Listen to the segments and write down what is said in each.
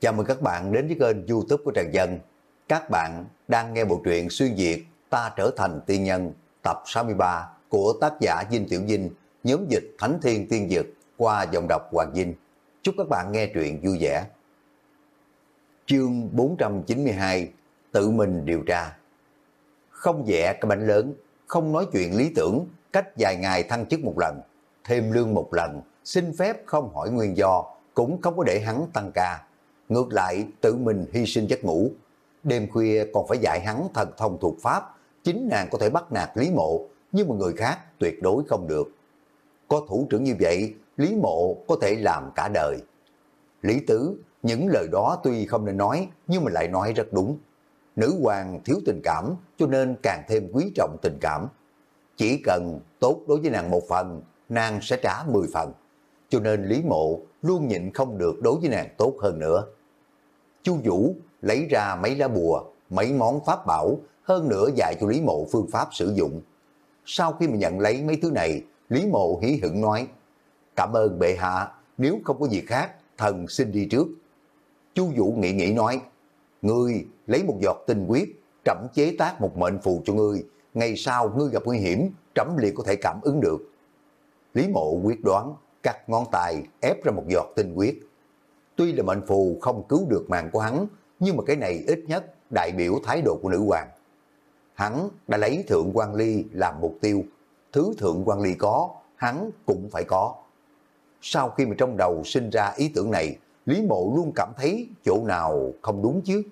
Chào mừng các bạn đến với kênh youtube của Trần Dân. Các bạn đang nghe bộ truyện xuyên Việt Ta Trở Thành Tiên Nhân tập 63 của tác giả Dinh Tiểu Dinh, nhóm dịch Thánh Thiên Tiên Dực qua dòng đọc Hoàng Dinh. Chúc các bạn nghe truyện vui vẻ. Chương 492 Tự mình điều tra Không vẽ cái bánh lớn, không nói chuyện lý tưởng, cách vài ngày thăng chức một lần, thêm lương một lần, xin phép không hỏi nguyên do, cũng không có để hắn tăng ca. Ngược lại, tự mình hy sinh giấc ngủ. Đêm khuya còn phải dạy hắn thần thông thuộc pháp, chính nàng có thể bắt nạt Lý Mộ, nhưng mà người khác tuyệt đối không được. Có thủ trưởng như vậy, Lý Mộ có thể làm cả đời. Lý Tứ, những lời đó tuy không nên nói, nhưng mà lại nói rất đúng. Nữ hoàng thiếu tình cảm, cho nên càng thêm quý trọng tình cảm. Chỉ cần tốt đối với nàng một phần, nàng sẽ trả 10 phần. Cho nên Lý Mộ luôn nhịn không được đối với nàng tốt hơn nữa. Chu Vũ lấy ra mấy lá bùa, mấy món pháp bảo, hơn nữa dạy cho Lý Mộ phương pháp sử dụng. Sau khi mà nhận lấy mấy thứ này, Lý Mộ hí hửng nói, cảm ơn bệ hạ, nếu không có gì khác, thần xin đi trước. Chu Vũ nghĩ nghĩ nói, ngươi lấy một giọt tinh quyết, trẫm chế tác một mệnh phù cho ngươi, ngày sau ngươi gặp nguy hiểm, trẫm liền có thể cảm ứng được. Lý Mộ quyết đoán, cắt ngón tay ép ra một giọt tinh quyết. Tuy là mệnh phù không cứu được mạng của hắn, nhưng mà cái này ít nhất đại biểu thái độ của nữ hoàng. Hắn đã lấy Thượng quan Ly làm mục tiêu, thứ Thượng quan Ly có, hắn cũng phải có. Sau khi mà trong đầu sinh ra ý tưởng này, Lý Mộ luôn cảm thấy chỗ nào không đúng chứ.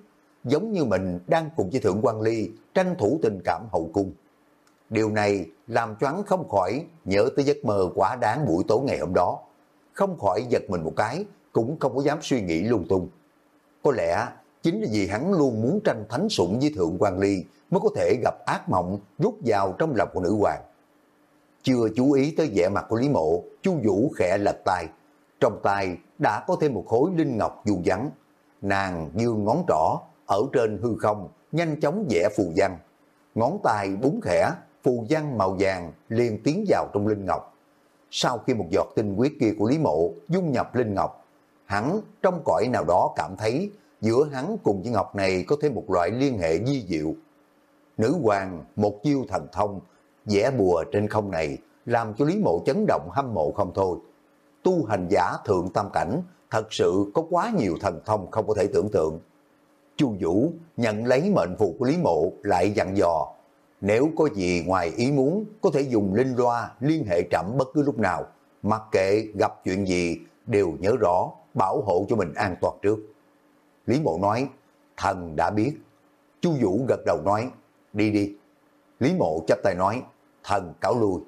Giống như mình đang cùng với Thượng quan Ly tranh thủ tình cảm hậu cung. Điều này làm cho hắn không khỏi nhớ tới giấc mơ quá đáng buổi tối ngày hôm đó. Không khỏi giật mình một cái, cũng không có dám suy nghĩ lung tung. Có lẽ chính là vì hắn luôn muốn tranh thánh sủng với Thượng quan Ly mới có thể gặp ác mộng rút vào trong lòng của nữ hoàng. Chưa chú ý tới vẻ mặt của Lý Mộ, Chu Vũ khẽ lật tay. Trong tay đã có thêm một khối linh ngọc dù vắng. Nàng dương ngón trỏ ở trên hư không, nhanh chóng vẽ phù văn. Ngón tay búng khẽ, phù văn màu vàng liền tiến vào trong linh ngọc. Sau khi một giọt tinh huyết kia của Lý Mộ dung nhập linh ngọc, hắn trong cõi nào đó cảm thấy giữa hắn cùng với ngọc này có thêm một loại liên hệ di diệu. Nữ hoàng một chiêu thần thông, vẽ bùa trên không này làm cho Lý Mộ chấn động hâm mộ không thôi. Tu hành giả thượng tam cảnh thật sự có quá nhiều thần thông không có thể tưởng tượng. Chu Vũ nhận lấy mệnh phụ của Lý Mộ lại dặn dò nếu có gì ngoài ý muốn, có thể dùng linh loa liên hệ trạm bất cứ lúc nào. Mặc kệ gặp chuyện gì, đều nhớ rõ, bảo hộ cho mình an toàn trước. Lý Mộ nói, thần đã biết. Chu Vũ gật đầu nói, đi đi. Lý Mộ chấp tay nói, thần cáo lui.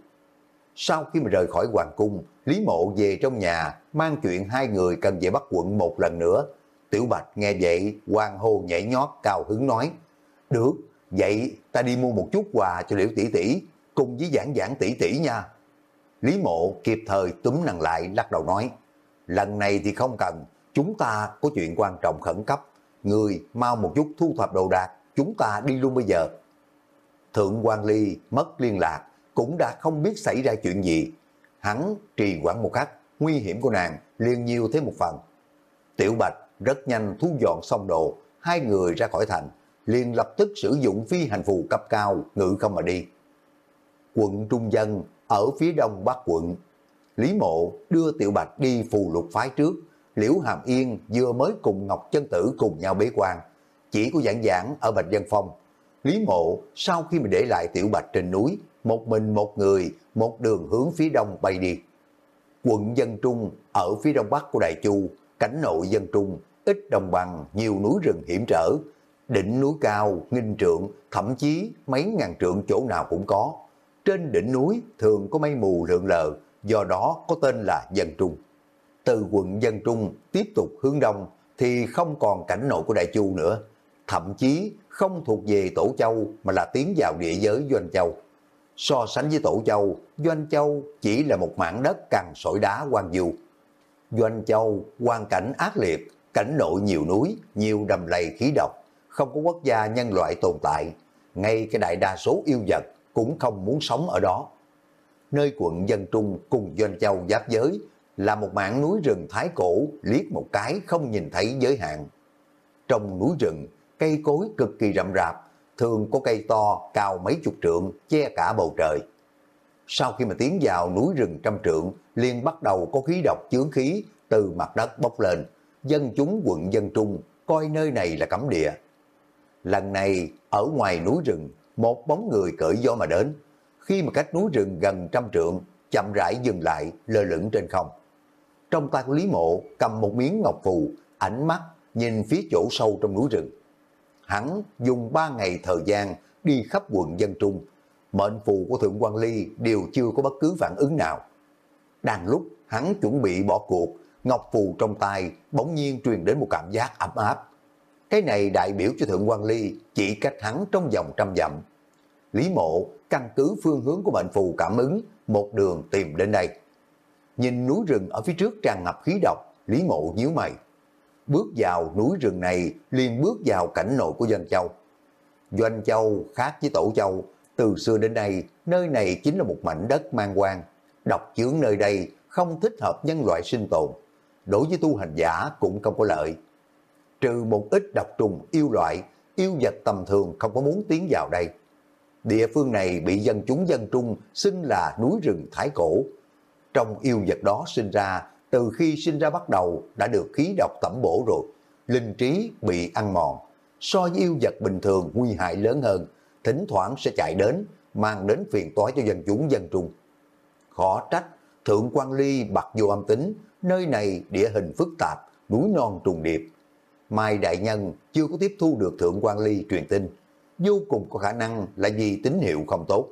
Sau khi mà rời khỏi hoàng cung, Lý Mộ về trong nhà, mang chuyện hai người cần về bắt quận một lần nữa. Tiểu Bạch nghe vậy, hoàng hô nhảy nhót cao hứng nói, được, Vậy ta đi mua một chút quà cho liễu tỷ tỷ, cùng với giảng giảng tỷ tỷ nha. Lý mộ kịp thời túm nàng lại lắc đầu nói, lần này thì không cần, chúng ta có chuyện quan trọng khẩn cấp. Người mau một chút thu thập đồ đạc, chúng ta đi luôn bây giờ. Thượng quan Ly mất liên lạc, cũng đã không biết xảy ra chuyện gì. Hắn trì quản một khắc, nguy hiểm của nàng liền nhiều thế một phần. Tiểu Bạch rất nhanh thu dọn xong đồ, hai người ra khỏi thành, liền lập tức sử dụng phi hành phù cấp cao ngự không mà đi. Quận Trung Dân ở phía đông bắc quận, Lý Mộ đưa Tiểu Bạch đi phù lục phái trước, Liễu Hàm Yên vừa mới cùng Ngọc Chân Tử cùng nhau bế quan, chỉ có giảng giảng ở Bạch Dân Phong. Lý Mộ sau khi mà để lại Tiểu Bạch trên núi, một mình một người, một đường hướng phía đông bay đi. Quận Dân Trung ở phía đông bắc của Đại Chu, cảnh nội Dân Trung, ít đồng bằng, nhiều núi rừng hiểm trở, đỉnh núi cao, nghìn trượng, thậm chí mấy ngàn trượng chỗ nào cũng có. Trên đỉnh núi thường có mây mù lượn lờ, do đó có tên là Dân Trung. Từ quận Dân Trung tiếp tục hướng đông thì không còn cảnh nội của Đại Chu nữa, thậm chí không thuộc về Tổ Châu mà là tiến vào địa giới Doanh Châu. So sánh với Tổ Châu, Doanh Châu chỉ là một mảng đất cằn sỏi đá hoang du. Doanh Châu, quan cảnh ác liệt, cảnh nội nhiều núi, nhiều đầm lầy khí độc, không có quốc gia nhân loại tồn tại, ngay cái đại đa số yêu vật cũng không muốn sống ở đó. Nơi quận Dân Trung cùng Doanh Châu giáp giới là một mảng núi rừng thái cổ liếc một cái không nhìn thấy giới hạn. Trong núi rừng, cây cối cực kỳ rậm rạp, thường có cây to cao mấy chục trượng che cả bầu trời. Sau khi mà tiến vào núi rừng trăm trượng, liền bắt đầu có khí độc chướng khí từ mặt đất bốc lên. Dân chúng quận dân trung coi nơi này là cấm địa. Lần này, ở ngoài núi rừng, một bóng người cởi gió mà đến. Khi mà cách núi rừng gần trăm trượng, chậm rãi dừng lại, lơ lửng trên không. Trong tay của Lý Mộ cầm một miếng ngọc phù, ánh mắt nhìn phía chỗ sâu trong núi rừng. Hắn dùng ba ngày thời gian đi khắp quận dân trung, mệnh phù của Thượng quan Ly đều chưa có bất cứ phản ứng nào. Đang lúc hắn chuẩn bị bỏ cuộc, ngọc phù trong tay bỗng nhiên truyền đến một cảm giác ấm áp. Cái này đại biểu cho Thượng quan Ly chỉ cách hắn trong vòng trăm dặm. Lý mộ căn cứ phương hướng của bệnh phù cảm ứng, một đường tìm đến đây. Nhìn núi rừng ở phía trước tràn ngập khí độc, Lý mộ nhíu mày. Bước vào núi rừng này liền bước vào cảnh nội của Doanh Châu. Doanh Châu khác với Tổ Châu, từ xưa đến nay, nơi này chính là một mảnh đất mang quan. Độc chướng nơi đây không thích hợp nhân loại sinh tồn. Đối với tu hành giả cũng không có lợi. Trừ một ít độc trùng yêu loại, yêu vật tầm thường không có muốn tiến vào đây. Địa phương này bị dân chúng dân trung xưng là núi rừng Thái Cổ. Trong yêu vật đó sinh ra, từ khi sinh ra bắt đầu đã được khí độc tẩm bổ rồi. Linh trí bị ăn mòn. So với yêu vật bình thường nguy hại lớn hơn, thỉnh thoảng sẽ chạy đến, mang đến phiền toái cho dân chúng dân trung. Khó trách, Thượng quan Ly bạc vô âm tính, nơi này địa hình phức tạp, núi non trùng điệp. Mai Đại Nhân chưa có tiếp thu được Thượng quan Ly truyền tin, vô cùng có khả năng là vì tín hiệu không tốt.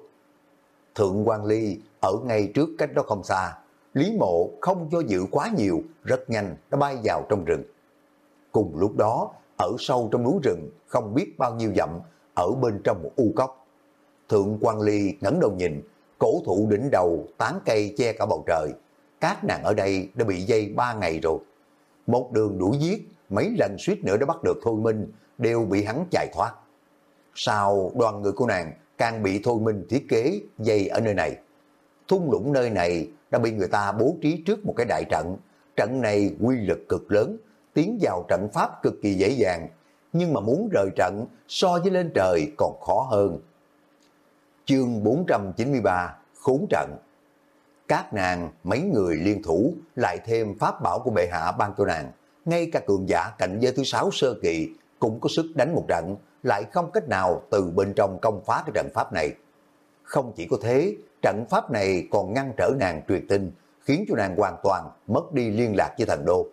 Thượng quan Ly ở ngay trước cách đó không xa, Lý Mộ không cho dự quá nhiều, rất nhanh đã bay vào trong rừng. Cùng lúc đó, ở sâu trong núi rừng, không biết bao nhiêu dặm, ở bên trong một u cốc. Thượng quan Ly ngẩng đầu nhìn, cổ thụ đỉnh đầu, tán cây che cả bầu trời. Các nàng ở đây đã bị dây ba ngày rồi. Một đường đuổi giết, mấy lần suýt nữa đã bắt được Thôi Minh, đều bị hắn chạy thoát. Sau đoàn người của nàng càng bị Thôi Minh thiết kế dây ở nơi này. Thung lũng nơi này đã bị người ta bố trí trước một cái đại trận. Trận này quy lực cực lớn, tiến vào trận pháp cực kỳ dễ dàng, nhưng mà muốn rời trận so với lên trời còn khó hơn. Chương 493 Khốn trận Các nàng, mấy người liên thủ, lại thêm pháp bảo của bệ hạ ban cho nàng. Ngay cả cường giả cảnh giới thứ sáu sơ kỳ cũng có sức đánh một trận, lại không cách nào từ bên trong công phá cái trận pháp này. Không chỉ có thế, trận pháp này còn ngăn trở nàng truyền tin, khiến cho nàng hoàn toàn mất đi liên lạc với thần đô.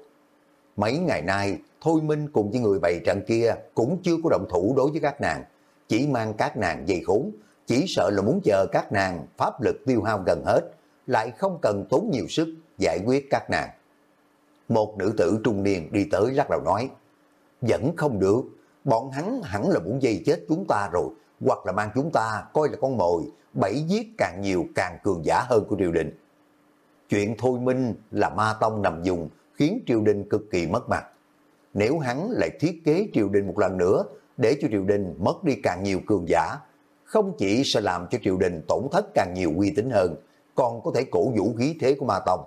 Mấy ngày nay, Thôi Minh cùng với người bày trận kia cũng chưa có động thủ đối với các nàng, chỉ mang các nàng dây khốn, chỉ sợ là muốn chờ các nàng pháp lực tiêu hao gần hết, lại không cần tốn nhiều sức giải quyết các nàng. Một nữ tử trung niên đi tới lắc đầu nói, vẫn không được, bọn hắn hẳn là muốn dây chết chúng ta rồi, hoặc là mang chúng ta coi là con mồi, bẫy giết càng nhiều càng cường giả hơn của triều đình. Chuyện thôi minh là ma tông nằm dùng khiến triều đình cực kỳ mất mặt. Nếu hắn lại thiết kế triều đình một lần nữa để cho triều đình mất đi càng nhiều cường giả, không chỉ sẽ làm cho triều đình tổn thất càng nhiều uy tín hơn, còn có thể cổ vũ khí thế của ma tông.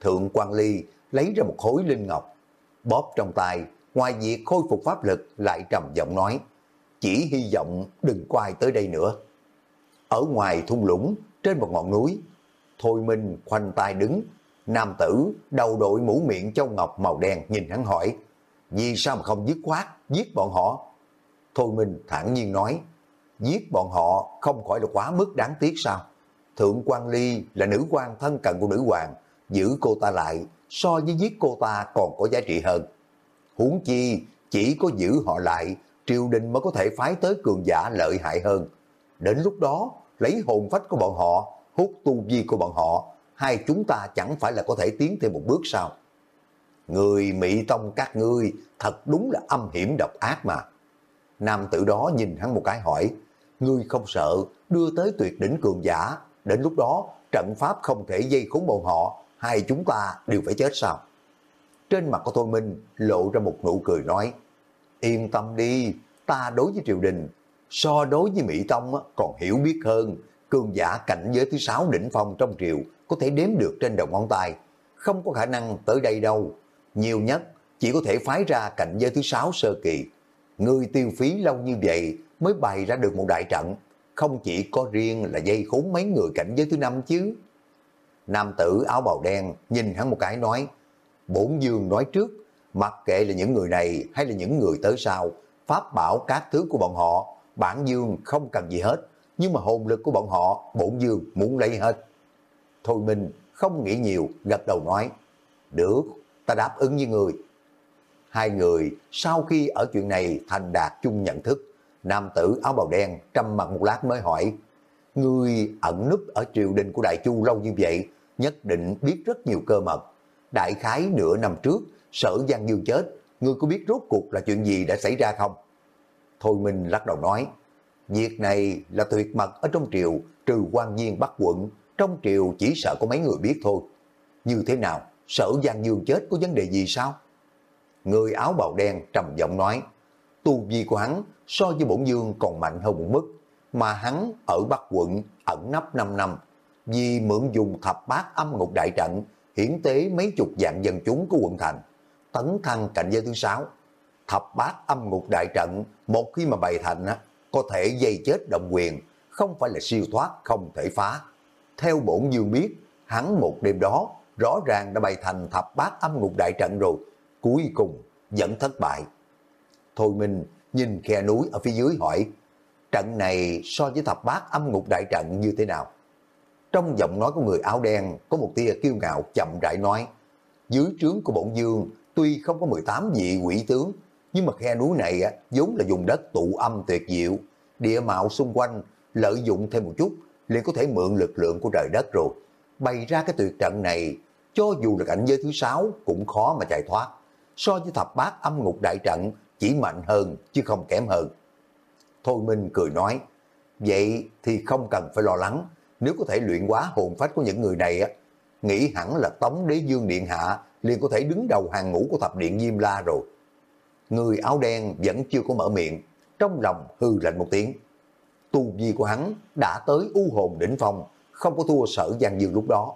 Thượng quan Ly lấy ra một khối linh ngọc, bóp trong tay, ngoài việc khôi phục pháp lực lại trầm giọng nói, chỉ hy vọng đừng quay tới đây nữa. Ở ngoài thung lũng, trên một ngọn núi, Thôi Minh khoanh tay đứng, nam tử đầu đội mũ miệng châu ngọc màu đen nhìn hắn hỏi, vì sao mà không dứt khoát, giết bọn họ? Thôi Minh thản nhiên nói, giết bọn họ không khỏi là quá mức đáng tiếc sao? Thượng quan Ly là nữ quan thân cận của nữ hoàng, giữ cô ta lại so với giết cô ta còn có giá trị hơn. Huống chi chỉ có giữ họ lại, triều đình mới có thể phái tới cường giả lợi hại hơn. Đến lúc đó, lấy hồn phách của bọn họ, hút tu vi của bọn họ, hai chúng ta chẳng phải là có thể tiến thêm một bước sao? Người Mỹ Tông các ngươi thật đúng là âm hiểm độc ác mà. Nam tử đó nhìn hắn một cái hỏi, ngươi không sợ đưa tới tuyệt đỉnh cường giả, đến lúc đó trận pháp không thể dây khốn bọn họ, hai chúng ta đều phải chết sao? Trên mặt của Thôi Minh lộ ra một nụ cười nói, yên tâm đi, ta đối với triều đình, so đối với Mỹ Tông còn hiểu biết hơn, cường giả cảnh giới thứ sáu đỉnh phong trong triều có thể đếm được trên đầu ngón tay, không có khả năng tới đây đâu. Nhiều nhất chỉ có thể phái ra cảnh giới thứ sáu sơ kỳ. người tiêu phí lâu như vậy mới bày ra được một đại trận. Không chỉ có riêng là dây khốn mấy người cảnh giới thứ năm chứ. Nam tử áo bào đen nhìn hắn một cái nói, bổn dương nói trước, mặc kệ là những người này hay là những người tới sau, pháp bảo các thứ của bọn họ, bản dương không cần gì hết, nhưng mà hồn lực của bọn họ, bổn dương muốn lấy hết. Thôi mình không nghĩ nhiều, gật đầu nói, được, ta đáp ứng với người. Hai người sau khi ở chuyện này thành đạt chung nhận thức, nam tử áo bào đen trầm mặt một lát mới hỏi, Ngươi ẩn núp ở triều đình của Đại Chu lâu như vậy, nhất định biết rất nhiều cơ mật. Đại khái nửa năm trước, sở Giang Dương chết, ngươi có biết rốt cuộc là chuyện gì đã xảy ra không? Thôi Minh lắc đầu nói, việc này là tuyệt mật ở trong triều, trừ quan viên bắt quận, trong triều chỉ sợ có mấy người biết thôi. Như thế nào, sở Giang Dương chết có vấn đề gì sao? Người áo bào đen trầm giọng nói, tu vi của hắn so với bổn dương còn mạnh hơn một mức, mà hắn ở Bắc quận ẩn nấp 5 năm, vì mượn dùng thập bát âm ngục đại trận, hiển tế mấy chục dạng dân chúng của quận thành, tấn thăng cảnh giới thứ sáu. Thập bát âm ngục đại trận, một khi mà bày thành, á, có thể dây chết động quyền, không phải là siêu thoát không thể phá. Theo bổn dương biết, hắn một đêm đó rõ ràng đã bày thành thập bát âm ngục đại trận rồi, cuối cùng vẫn thất bại. Thôi Minh nhìn khe núi ở phía dưới hỏi, trận này so với thập bát âm ngục đại trận như thế nào? Trong giọng nói của người áo đen có một tia kiêu ngạo chậm rãi nói, dưới trướng của bổn dương tuy không có 18 vị quỷ tướng, nhưng mà khe núi này á, vốn là dùng đất tụ âm tuyệt diệu, địa mạo xung quanh lợi dụng thêm một chút liền có thể mượn lực lượng của trời đất rồi. Bày ra cái tuyệt trận này, cho dù là cảnh giới thứ sáu cũng khó mà chạy thoát. So với thập bát âm ngục đại trận chỉ mạnh hơn chứ không kém hơn. Thôi Minh cười nói, vậy thì không cần phải lo lắng, nếu có thể luyện hóa hồn phách của những người này á, nghĩ hẳn là Tống Đế Dương Điện Hạ liền có thể đứng đầu hàng ngũ của thập điện Diêm La rồi. Người áo đen vẫn chưa có mở miệng, trong lòng hư lạnh một tiếng. Tu vi của hắn đã tới u hồn đỉnh phong, không có thua sở Giang Dương lúc đó.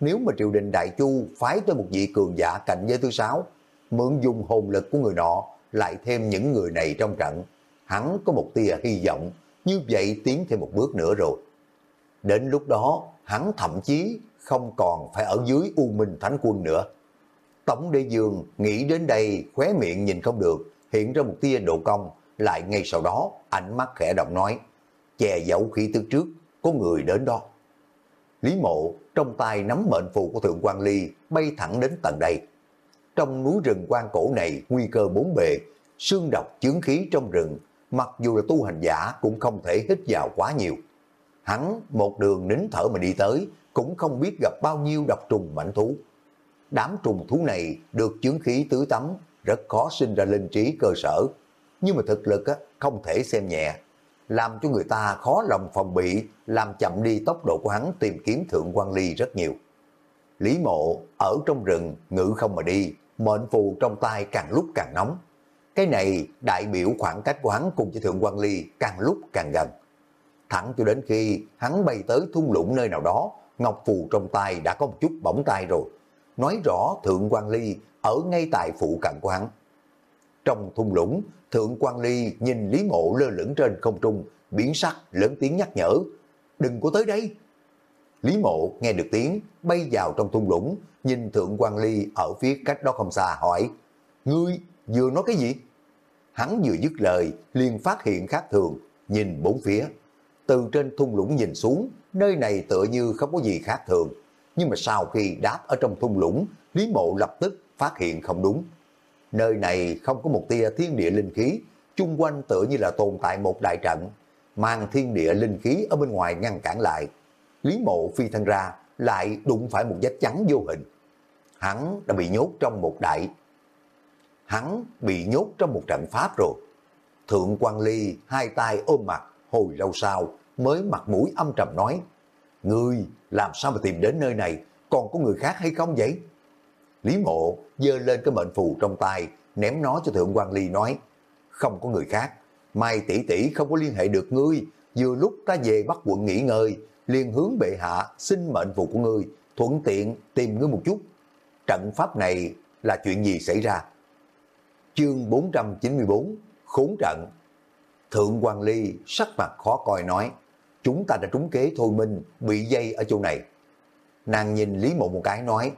Nếu mà triều đình Đại Chu phái tới một vị cường giả cạnh giới thứ sáu, mượn dùng hồn lực của người nọ, lại thêm những người này trong trận, hắn có một tia hy vọng, như vậy tiến thêm một bước nữa rồi. Đến lúc đó, hắn thậm chí không còn phải ở dưới U Minh Thánh Quân nữa. Tống Đế Dương nghĩ đến đây, khóe miệng nhìn không được, hiện ra một tia độ công, lại ngay sau đó, ánh mắt khẽ động nói, che giấu khí tức trước, có người đến đó. Lý mộ trong tay nắm mệnh phù của Thượng quan Ly bay thẳng đến tận đây. Trong núi rừng quan cổ này nguy cơ bốn bề, xương độc chướng khí trong rừng, mặc dù là tu hành giả cũng không thể hít vào quá nhiều. Hắn một đường nín thở mà đi tới, cũng không biết gặp bao nhiêu độc trùng mảnh thú. Đám trùng thú này được chứng khí tứ tắm, rất khó sinh ra linh trí cơ sở. Nhưng mà thực lực á, không thể xem nhẹ, làm cho người ta khó lòng phòng bị, làm chậm đi tốc độ của hắn tìm kiếm thượng quan ly rất nhiều. Lý mộ ở trong rừng ngự không mà đi, mệnh phù trong tay càng lúc càng nóng. Cái này đại biểu khoảng cách của hắn cùng với thượng quan ly càng lúc càng gần. Thẳng cho đến khi hắn bay tới thung lũng nơi nào đó, ngọc phù trong tay đã có một chút bỏng tay rồi. Nói rõ thượng quan ly ở ngay tại phụ cận của hắn. Trong thung lũng, Thượng quan Ly nhìn Lý Mộ lơ lửng trên không trung, biến sắc, lớn tiếng nhắc nhở. Đừng có tới đây. Lý Mộ nghe được tiếng, bay vào trong thung lũng, nhìn Thượng quan Ly ở phía cách đó không xa hỏi. Ngươi vừa nói cái gì? Hắn vừa dứt lời, liền phát hiện khác thường, nhìn bốn phía. Từ trên thung lũng nhìn xuống, nơi này tựa như không có gì khác thường. Nhưng mà sau khi đáp ở trong thung lũng, Lý Mộ lập tức phát hiện không đúng nơi này không có một tia thiên địa linh khí, chung quanh tựa như là tồn tại một đại trận, mang thiên địa linh khí ở bên ngoài ngăn cản lại. Lý mộ phi thân ra, lại đụng phải một vách trắng vô hình. Hắn đã bị nhốt trong một đại. Hắn bị nhốt trong một trận pháp rồi. Thượng quan Ly hai tay ôm mặt, hồi lâu sau mới mặt mũi âm trầm nói, Ngươi làm sao mà tìm đến nơi này, còn có người khác hay không vậy? Lý mộ dơ lên cái mệnh phù trong tay, ném nó cho Thượng quan Ly nói, không có người khác, mai tỷ tỷ không có liên hệ được ngươi, vừa lúc ta về bắc quận nghỉ ngơi, liền hướng bệ hạ xin mệnh phù của ngươi, thuận tiện tìm ngươi một chút. trận pháp này là chuyện gì xảy ra? Chương 494 Khốn trận Thượng quan Ly sắc mặt khó coi nói, Chúng ta đã trúng kế thôi minh, Bị dây ở chỗ này. Nàng nhìn Lý Mộ một cái nói,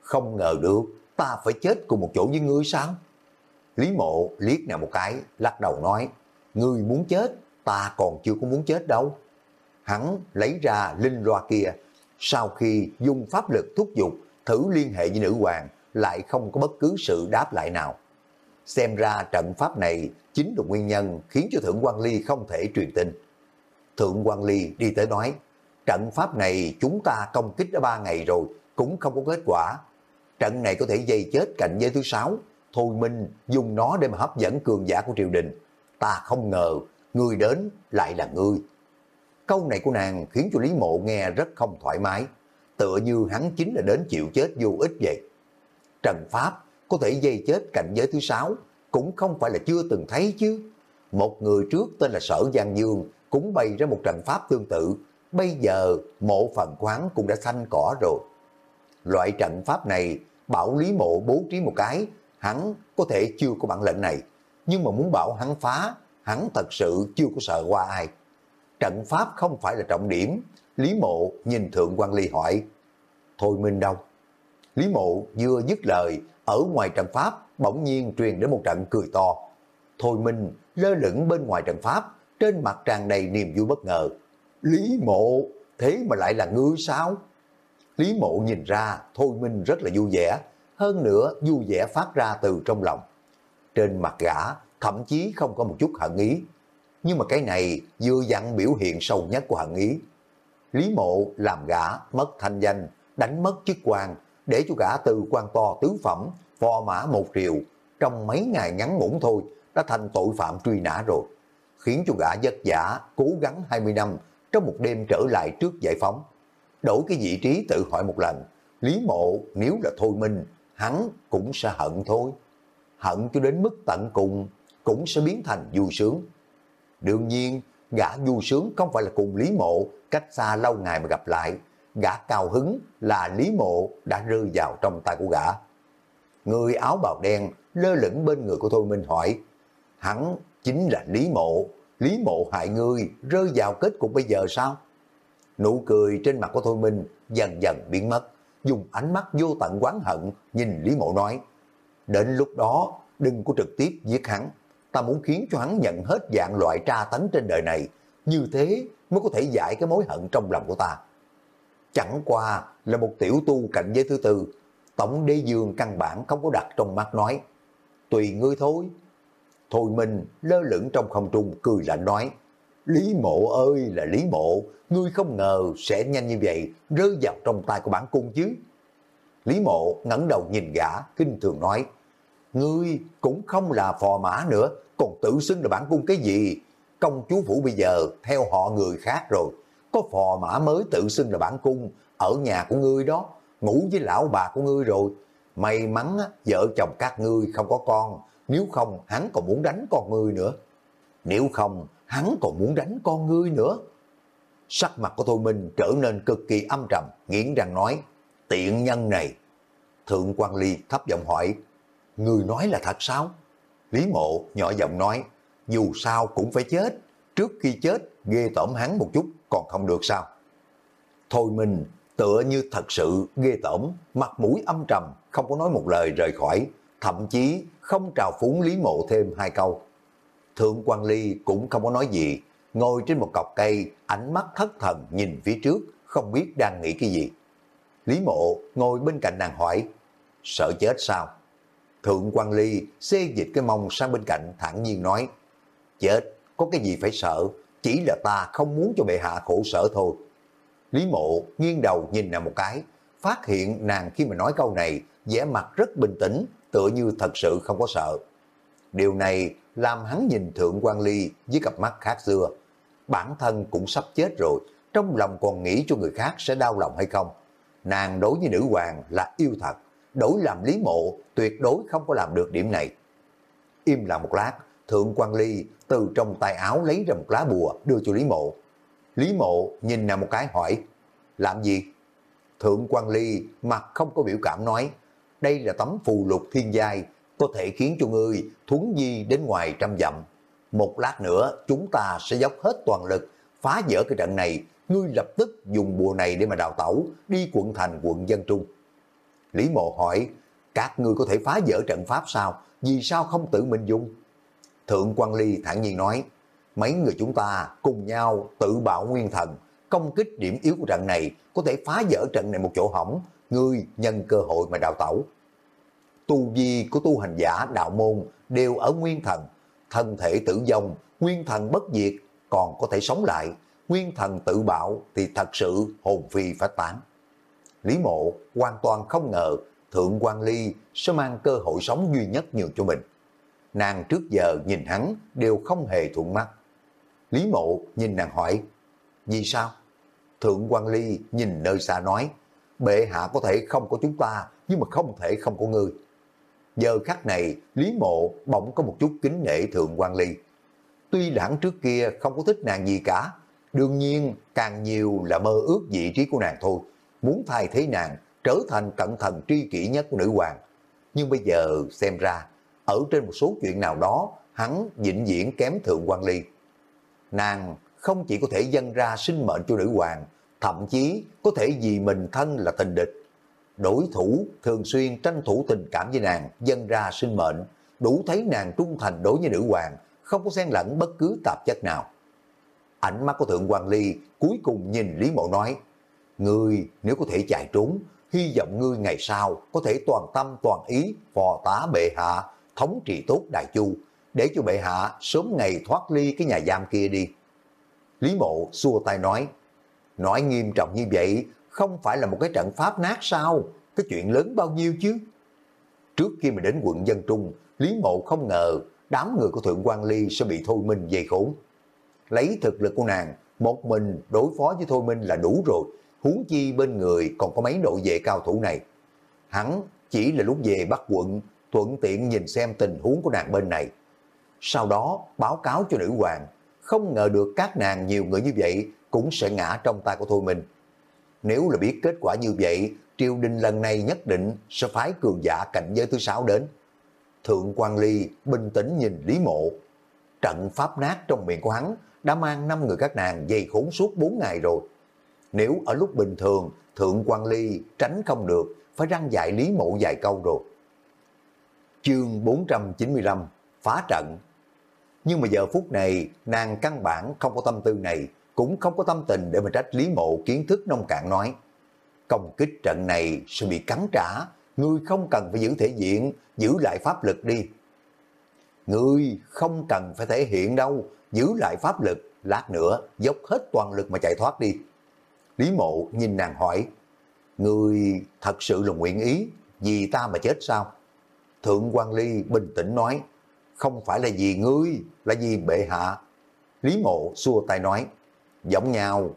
Không ngờ được, Ta phải chết cùng một chỗ với ngươi sao? Lý Mộ liếc nàng một cái, Lắc đầu nói, Ngươi muốn chết, Ta còn chưa có muốn chết đâu. Hắn lấy ra linh loa kia, Sau khi dùng pháp lực thúc giục, Thử liên hệ với nữ hoàng, Lại không có bất cứ sự đáp lại nào. Xem ra trận pháp này chính là nguyên nhân khiến cho Thượng quan Ly không thể truyền tin. Thượng quan Ly đi tới nói, trận pháp này chúng ta công kích đã ba ngày rồi, cũng không có kết quả. Trận này có thể dây chết cạnh giới thứ sáu, Thôi Minh dùng nó để mà hấp dẫn cường giả của triều đình. Ta không ngờ, người đến lại là ngươi. Câu này của nàng khiến cho Lý Mộ nghe rất không thoải mái, tựa như hắn chính là đến chịu chết vô ích vậy. Trần Pháp có thể dây chết cạnh giới thứ sáu, cũng không phải là chưa từng thấy chứ. Một người trước tên là Sở Giang Dương cũng bày ra một trận pháp tương tự, bây giờ mộ phần quán cũng đã xanh cỏ rồi. Loại trận pháp này, bảo Lý Mộ bố trí một cái, hắn có thể chưa có bản lệnh này, nhưng mà muốn bảo hắn phá, hắn thật sự chưa có sợ qua ai. Trận pháp không phải là trọng điểm, Lý Mộ nhìn Thượng quan Ly hỏi, Thôi Minh đâu? Lý Mộ vừa dứt lời, ở ngoài trận pháp bỗng nhiên truyền đến một trận cười to. Thôi Minh lơ lửng bên ngoài trận pháp, trên mặt tràn đầy niềm vui bất ngờ. Lý mộ, thế mà lại là ngươi sao? Lý mộ nhìn ra Thôi Minh rất là vui vẻ, hơn nữa vui vẻ phát ra từ trong lòng. Trên mặt gã thậm chí không có một chút hận ý, nhưng mà cái này vừa dặn biểu hiện sâu nhất của hận ý. Lý mộ làm gã mất thanh danh, đánh mất chức quan, để cho gã từ quan to tứ phẩm, phò mã một triệu, trong mấy ngày ngắn ngủn thôi, đã thành tội phạm truy nã rồi. Khiến cho gã vất giả, cố gắng 20 năm, trong một đêm trở lại trước giải phóng. Đổi cái vị trí tự hỏi một lần, Lý Mộ nếu là Thôi Minh, hắn cũng sẽ hận thôi. Hận cho đến mức tận cùng, cũng sẽ biến thành vui sướng. Đương nhiên, gã vui sướng không phải là cùng Lý Mộ cách xa lâu ngày mà gặp lại, gã cao hứng là Lý Mộ đã rơi vào trong tay của gã. Người áo bào đen lơ lửng bên người của Thôi Minh hỏi, hắn chính là Lý Mộ, Lý Mộ hại ngươi rơi vào kết cục bây giờ sao? Nụ cười trên mặt của Thôi Minh dần dần biến mất, dùng ánh mắt vô tận quán hận nhìn Lý Mộ nói, đến lúc đó đừng có trực tiếp giết hắn, ta muốn khiến cho hắn nhận hết dạng loại tra tấn trên đời này, như thế mới có thể giải cái mối hận trong lòng của ta chẳng qua là một tiểu tu cạnh giới thứ tư. Tổng đế dương căn bản không có đặt trong mắt nói, tùy ngươi thôi. Thôi mình lơ lửng trong không trung cười lạnh nói, Lý mộ ơi là Lý mộ, ngươi không ngờ sẽ nhanh như vậy rơi vào trong tay của bản cung chứ. Lý mộ ngẩng đầu nhìn gã, kinh thường nói, ngươi cũng không là phò mã nữa, còn tự xưng là bản cung cái gì? Công chúa phủ bây giờ theo họ người khác rồi, có phò mã mới tự xưng là bản cung ở nhà của ngươi đó, ngủ với lão bà của ngươi rồi. May mắn vợ chồng các ngươi không có con, nếu không hắn còn muốn đánh con ngươi nữa. Nếu không, hắn còn muốn đánh con ngươi nữa. Sắc mặt của Thôi Minh trở nên cực kỳ âm trầm, nghiến răng nói, tiện nhân này. Thượng quan Ly thấp giọng hỏi, người nói là thật sao? Lý Mộ nhỏ giọng nói, dù sao cũng phải chết, trước khi chết ghê tởm hắn một chút còn không được sao? Thôi mình tựa như thật sự ghê tởm, mặt mũi âm trầm, không có nói một lời rời khỏi, thậm chí không trào phúng Lý Mộ thêm hai câu. Thượng quan Ly cũng không có nói gì, ngồi trên một cọc cây, ánh mắt thất thần nhìn phía trước, không biết đang nghĩ cái gì. Lý Mộ ngồi bên cạnh nàng hỏi, sợ chết sao? Thượng quan Ly xê dịch cái mông sang bên cạnh thản nhiên nói, chết, có cái gì phải sợ, chỉ là ta không muốn cho bệ hạ khổ sở thôi. Lý mộ nghiêng đầu nhìn nàng một cái, phát hiện nàng khi mà nói câu này, vẻ mặt rất bình tĩnh, tựa như thật sự không có sợ. Điều này làm hắn nhìn Thượng quan Ly với cặp mắt khác xưa. Bản thân cũng sắp chết rồi, trong lòng còn nghĩ cho người khác sẽ đau lòng hay không. Nàng đối với nữ hoàng là yêu thật, đối làm Lý Mộ tuyệt đối không có làm được điểm này. Im lặng một lát, Thượng quan Ly từ trong tay áo lấy ra một lá bùa đưa cho Lý Mộ. Lý Mộ nhìn nàng một cái hỏi, làm gì? Thượng quan Ly mặt không có biểu cảm nói, đây là tấm phù lục thiên giai, có thể khiến cho ngươi thuấn di đến ngoài trăm dặm. Một lát nữa chúng ta sẽ dốc hết toàn lực, phá vỡ cái trận này, ngươi lập tức dùng bùa này để mà đào tẩu, đi quận thành quận dân trung. Lý Mộ hỏi, các ngươi có thể phá vỡ trận pháp sao? Vì sao không tự mình dùng? Thượng quan Ly thản nhiên nói, mấy người chúng ta cùng nhau tự bạo nguyên thần, công kích điểm yếu của trận này, có thể phá vỡ trận này một chỗ hỏng, ngươi nhân cơ hội mà đào tẩu. Tu vi của tu hành giả đạo môn đều ở nguyên thần, thân thể tử vong, nguyên thần bất diệt, còn có thể sống lại, nguyên thần tự bạo thì thật sự hồn phi phát tán. Lý mộ hoàn toàn không ngờ Thượng quan Ly sẽ mang cơ hội sống duy nhất nhiều cho mình. Nàng trước giờ nhìn hắn đều không hề thuận mắt. Lý mộ nhìn nàng hỏi, vì sao? Thượng quan Ly nhìn nơi xa nói, bệ hạ có thể không có chúng ta, nhưng mà không thể không có ngươi. Giờ khắc này, Lý mộ bỗng có một chút kính nể Thượng quan Ly. Tuy đảng trước kia không có thích nàng gì cả, đương nhiên càng nhiều là mơ ước vị trí của nàng thôi, muốn thay thế nàng trở thành cận thần tri kỷ nhất của nữ hoàng. Nhưng bây giờ xem ra, ở trên một số chuyện nào đó, hắn vĩnh viễn kém Thượng quan Ly. Nàng không chỉ có thể dâng ra sinh mệnh cho nữ hoàng, thậm chí có thể vì mình thân là tình địch. Đối thủ thường xuyên tranh thủ tình cảm với nàng, dâng ra sinh mệnh, đủ thấy nàng trung thành đối với nữ hoàng, không có xen lẫn bất cứ tạp chất nào. Ánh mắt của Thượng quan Ly cuối cùng nhìn Lý Mộ nói, Ngươi nếu có thể chạy trốn, hy vọng ngươi ngày sau có thể toàn tâm toàn ý phò tá bệ hạ, thống trị tốt đại chu, để cho bệ hạ sớm ngày thoát ly cái nhà giam kia đi. Lý mộ xua tay nói, nói nghiêm trọng như vậy không phải là một cái trận pháp nát sao, cái chuyện lớn bao nhiêu chứ. Trước khi mà đến quận Dân Trung, Lý mộ không ngờ đám người của Thượng quan Ly sẽ bị Thôi Minh dày khốn. Lấy thực lực của nàng, một mình đối phó với Thôi Minh là đủ rồi, huống chi bên người còn có mấy nội vệ cao thủ này. Hắn chỉ là lúc về bắt quận, thuận tiện nhìn xem tình huống của nàng bên này. Sau đó báo cáo cho nữ hoàng, không ngờ được các nàng nhiều người như vậy cũng sẽ ngã trong tay của Thôi Minh. Nếu là biết kết quả như vậy, triều đình lần này nhất định sẽ phái cường giả cạnh giới thứ sáu đến. Thượng quan Ly bình tĩnh nhìn Lý Mộ. Trận pháp nát trong miệng của hắn đã mang năm người các nàng dày khốn suốt 4 ngày rồi. Nếu ở lúc bình thường, Thượng quan Ly tránh không được, phải răng dạy Lý Mộ vài câu rồi. Chương 495 Phá trận Nhưng mà giờ phút này, nàng căn bản không có tâm tư này, cũng không có tâm tình để mà trách Lý Mộ kiến thức nông cạn nói. Công kích trận này sẽ bị cắn trả, ngươi không cần phải giữ thể diện, giữ lại pháp lực đi. Ngươi không cần phải thể hiện đâu, giữ lại pháp lực, lát nữa dốc hết toàn lực mà chạy thoát đi. Lý mộ nhìn nàng hỏi, Người thật sự là nguyện ý, vì ta mà chết sao? Thượng quan Ly bình tĩnh nói, không phải là vì ngươi, là vì bệ hạ. Lý mộ xua tay nói, giống nhau.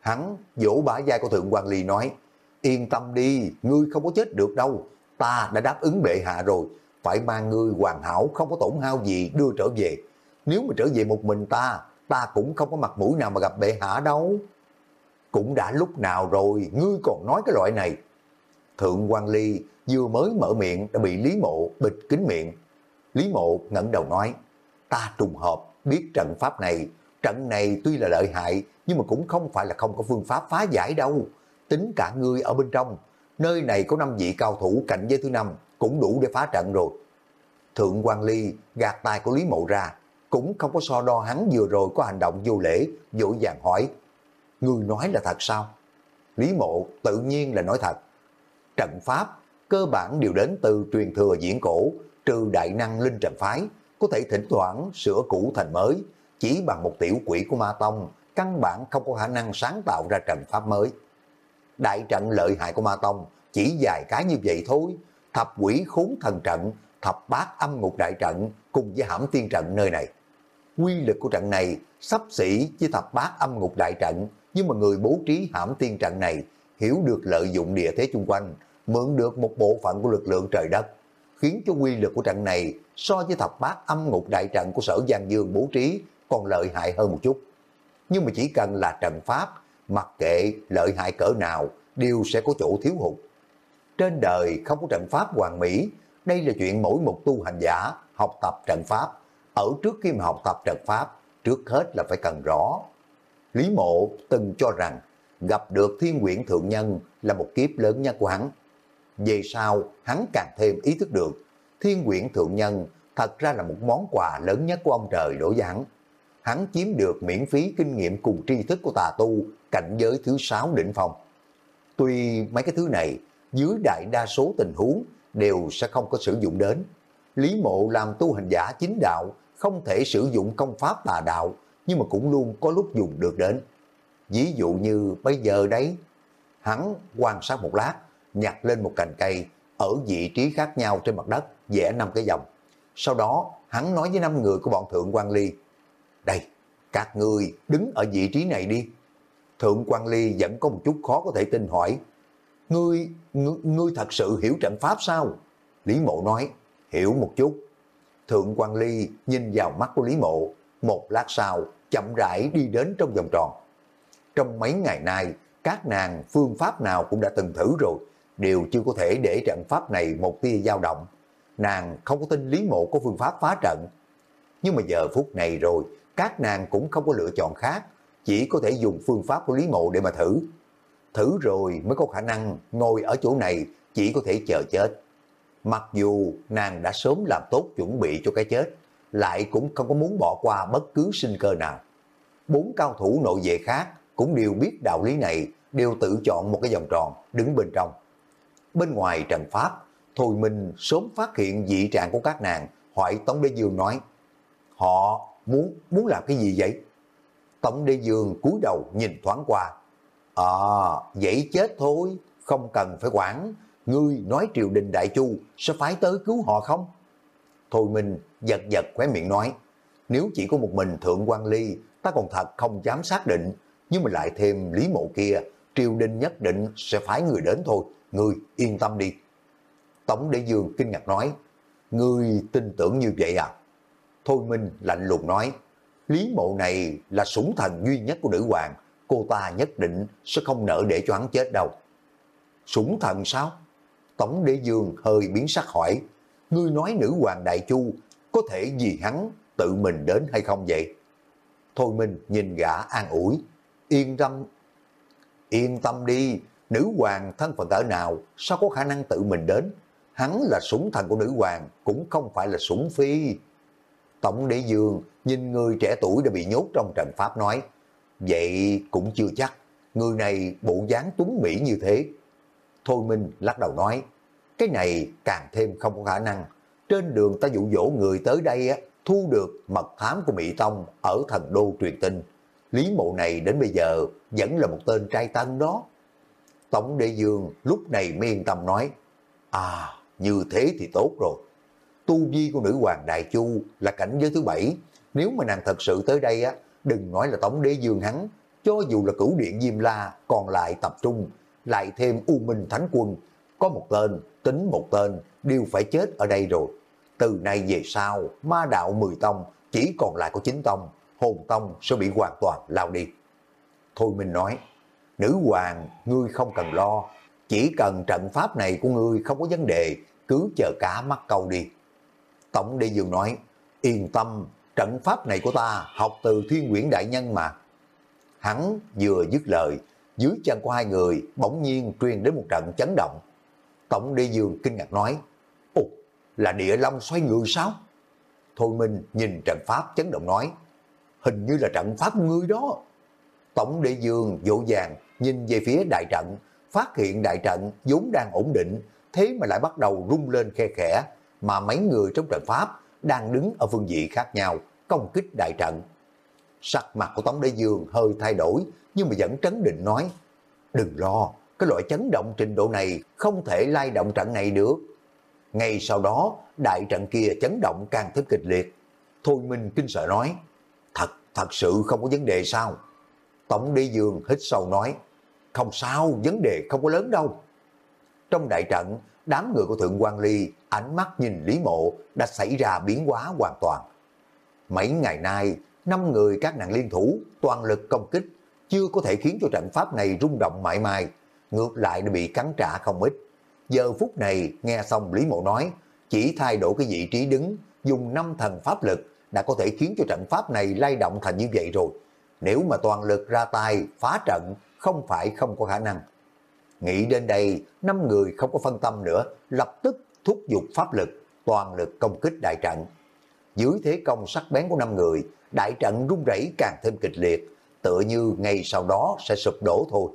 Hắn vỗ bả vai của Thượng quan Ly nói, yên tâm đi, ngươi không có chết được đâu, ta đã đáp ứng bệ hạ rồi, phải mang ngươi hoàn hảo không có tổn hao gì đưa trở về. Nếu mà trở về một mình ta, ta cũng không có mặt mũi nào mà gặp bệ hạ đâu cũng đã lúc nào rồi, ngươi còn nói cái loại này. Thượng quan Ly vừa mới mở miệng đã bị Lý Mộ bịt kín miệng. Lý Mộ ngẩng đầu nói, ta trùng hợp biết trận pháp này, trận này tuy là lợi hại, nhưng mà cũng không phải là không có phương pháp phá giải đâu. Tính cả ngươi ở bên trong, nơi này có năm vị cao thủ cạnh giới thứ năm, cũng đủ để phá trận rồi. Thượng quan Ly gạt tay của Lý Mộ ra, cũng không có so đo hắn vừa rồi có hành động vô lễ, dội dàng hỏi, Người nói là thật sao? Lý mộ tự nhiên là nói thật. Trận pháp cơ bản đều đến từ truyền thừa diễn cổ, trừ đại năng linh trận phái, có thể thỉnh thoảng sửa cũ thành mới, chỉ bằng một tiểu quỷ của ma tông, căn bản không có khả năng sáng tạo ra trận pháp mới. Đại trận lợi hại của ma tông chỉ dài cái như vậy thôi, thập quỷ khốn thần trận, thập bát âm ngục đại trận cùng với hãm tiên trận nơi này. Quy lực của trận này sắp xỉ với thập bát âm ngục đại trận, nhưng mà người bố trí hãm tiên trận này hiểu được lợi dụng địa thế chung quanh, mượn được một bộ phận của lực lượng trời đất, khiến cho quy lực của trận này so với thập bát âm ngục đại trận của sở Giang Dương bố trí còn lợi hại hơn một chút. Nhưng mà chỉ cần là trận pháp, mặc kệ lợi hại cỡ nào, đều sẽ có chỗ thiếu hụt. Trên đời không có trận pháp hoàn mỹ, đây là chuyện mỗi một tu hành giả học tập trận pháp. Ở trước khi mà học tập trận pháp, trước hết là phải cần rõ. Lý Mộ từng cho rằng gặp được thiên quyển thượng nhân là một kiếp lớn nhất của hắn. Về sau, hắn càng thêm ý thức được, thiên quyển thượng nhân thật ra là một món quà lớn nhất của ông trời đối với hắn. Hắn chiếm được miễn phí kinh nghiệm cùng tri thức của tà tu cảnh giới thứ sáu đỉnh phòng Tuy mấy cái thứ này dưới đại đa số tình huống đều sẽ không có sử dụng đến. Lý mộ làm tu hành giả chính đạo không thể sử dụng công pháp tà đạo nhưng mà cũng luôn có lúc dùng được đến. Ví dụ như bây giờ đấy, hắn quan sát một lát, nhặt lên một cành cây ở vị trí khác nhau trên mặt đất, vẽ năm cái vòng. Sau đó, hắn nói với năm người của bọn Thượng quan Ly, Đây, các người đứng ở vị trí này đi. Thượng quan Ly vẫn có một chút khó có thể tin hỏi, Ngươi, ngươi, ngươi thật sự hiểu trận pháp sao? Lý Mộ nói, hiểu một chút. Thượng quan Ly nhìn vào mắt của Lý Mộ, một lát sau chậm rãi đi đến trong vòng tròn. Trong mấy ngày nay, các nàng phương pháp nào cũng đã từng thử rồi, đều chưa có thể để trận pháp này một tia dao động. Nàng không có tin Lý Mộ có phương pháp phá trận. Nhưng mà giờ phút này rồi, các nàng cũng không có lựa chọn khác, chỉ có thể dùng phương pháp của Lý Mộ để mà thử. Thử rồi mới có khả năng ngồi ở chỗ này chỉ có thể chờ chết. Mặc dù nàng đã sớm làm tốt chuẩn bị cho cái chết, lại cũng không có muốn bỏ qua bất cứ sinh cơ nào. Bốn cao thủ nội vệ khác cũng đều biết đạo lý này, đều tự chọn một cái vòng tròn đứng bên trong. Bên ngoài trần pháp, Thôi Minh sớm phát hiện dị trạng của các nàng, hỏi Tống Đế Dương nói, họ muốn muốn làm cái gì vậy? Tống Đế Dương cúi đầu nhìn thoáng qua, à, vậy chết thôi, không cần phải quản, ngươi nói triều đình đại chu sẽ phải tới cứu họ không? Thôi Minh giật giật khóe miệng nói, nếu chỉ có một mình Thượng quan Ly, ta còn thật không dám xác định, nhưng mà lại thêm Lý Mộ kia, triều đình nhất định sẽ phái người đến thôi, ngươi yên tâm đi. Tống đế dương kinh ngạc nói, ngươi tin tưởng như vậy à? Thôi Minh lạnh lùng nói, Lý Mộ này là sủng thần duy nhất của nữ hoàng, cô ta nhất định sẽ không nỡ để cho hắn chết đâu. Sủng thần sao? Tống đế dương hơi biến sắc hỏi, ngươi nói nữ hoàng đại chu có thể vì hắn tự mình đến hay không vậy? Thôi Minh nhìn gã an ủi, yên tâm, yên tâm đi, nữ hoàng thân phận cỡ nào sao có khả năng tự mình đến? Hắn là sủng thần của nữ hoàng, cũng không phải là sủng phi. Tổng đế dương nhìn người trẻ tuổi đã bị nhốt trong trận pháp nói, vậy cũng chưa chắc, người này bộ dáng tuấn mỹ như thế. Thôi Minh lắc đầu nói, cái này càng thêm không có khả năng. Trên đường ta dụ dỗ người tới đây á, thu được mật thám của Mỹ Tông ở thần đô truyền tin. Lý mộ này đến bây giờ vẫn là một tên trai tân đó. Tổng đệ dương lúc này mới yên tâm nói, à, như thế thì tốt rồi. Tu vi của nữ hoàng Đại Chu là cảnh giới thứ bảy. Nếu mà nàng thật sự tới đây á, đừng nói là tổng đế dương hắn, cho dù là cửu điện Diêm La còn lại tập trung, lại thêm U Minh Thánh Quân, có một tên, tính một tên, đều phải chết ở đây rồi. Từ nay về sau, ma đạo mười tông chỉ còn lại có chín tông, hồn tông sẽ bị hoàn toàn lao đi. Thôi mình nói, nữ hoàng, ngươi không cần lo, chỉ cần trận pháp này của ngươi không có vấn đề, cứ chờ cá mắc câu đi. Tổng Đế Dương nói, yên tâm, trận pháp này của ta học từ Thiên Quyển Đại Nhân mà. Hắn vừa dứt lời, dưới chân của hai người bỗng nhiên truyền đến một trận chấn động. Tổng Đế Dương kinh ngạc nói, Ồ, là địa long xoay người sao? Thôi Minh nhìn trận pháp chấn động nói, hình như là trận pháp ngươi đó. Tổng Đế Dương dỗ dàng nhìn về phía đại trận, phát hiện đại trận vốn đang ổn định, thế mà lại bắt đầu rung lên khe khẽ, mà mấy người trong trận pháp đang đứng ở phương vị khác nhau, công kích đại trận. Sắc mặt của Tống Đế Dương hơi thay đổi, nhưng mà vẫn trấn định nói, đừng lo, cái loại chấn động trình độ này không thể lay động trận này được. Ngay sau đó, đại trận kia chấn động càng thêm kịch liệt. Thôi Minh kinh sợ nói, thật, thật sự không có vấn đề sao? Tổng Đế Dương hít sâu nói, không sao, vấn đề không có lớn đâu. Trong đại trận, đám người của Thượng quan Ly ánh mắt nhìn Lý Mộ đã xảy ra biến hóa hoàn toàn. Mấy ngày nay, năm người các nàng liên thủ toàn lực công kích, chưa có thể khiến cho trận pháp này rung động mãi mai, ngược lại đã bị cắn trả không ít. Giờ phút này nghe xong Lý Mộ nói, chỉ thay đổi cái vị trí đứng, dùng năm thần pháp lực đã có thể khiến cho trận pháp này lay động thành như vậy rồi. Nếu mà toàn lực ra tay phá trận không phải không có khả năng. Nghĩ đến đây, năm người không có phân tâm nữa, lập tức thúc giục pháp lực, toàn lực công kích đại trận. Dưới thế công sắc bén của năm người, đại trận rung rẩy càng thêm kịch liệt, tựa như ngay sau đó sẽ sụp đổ thôi.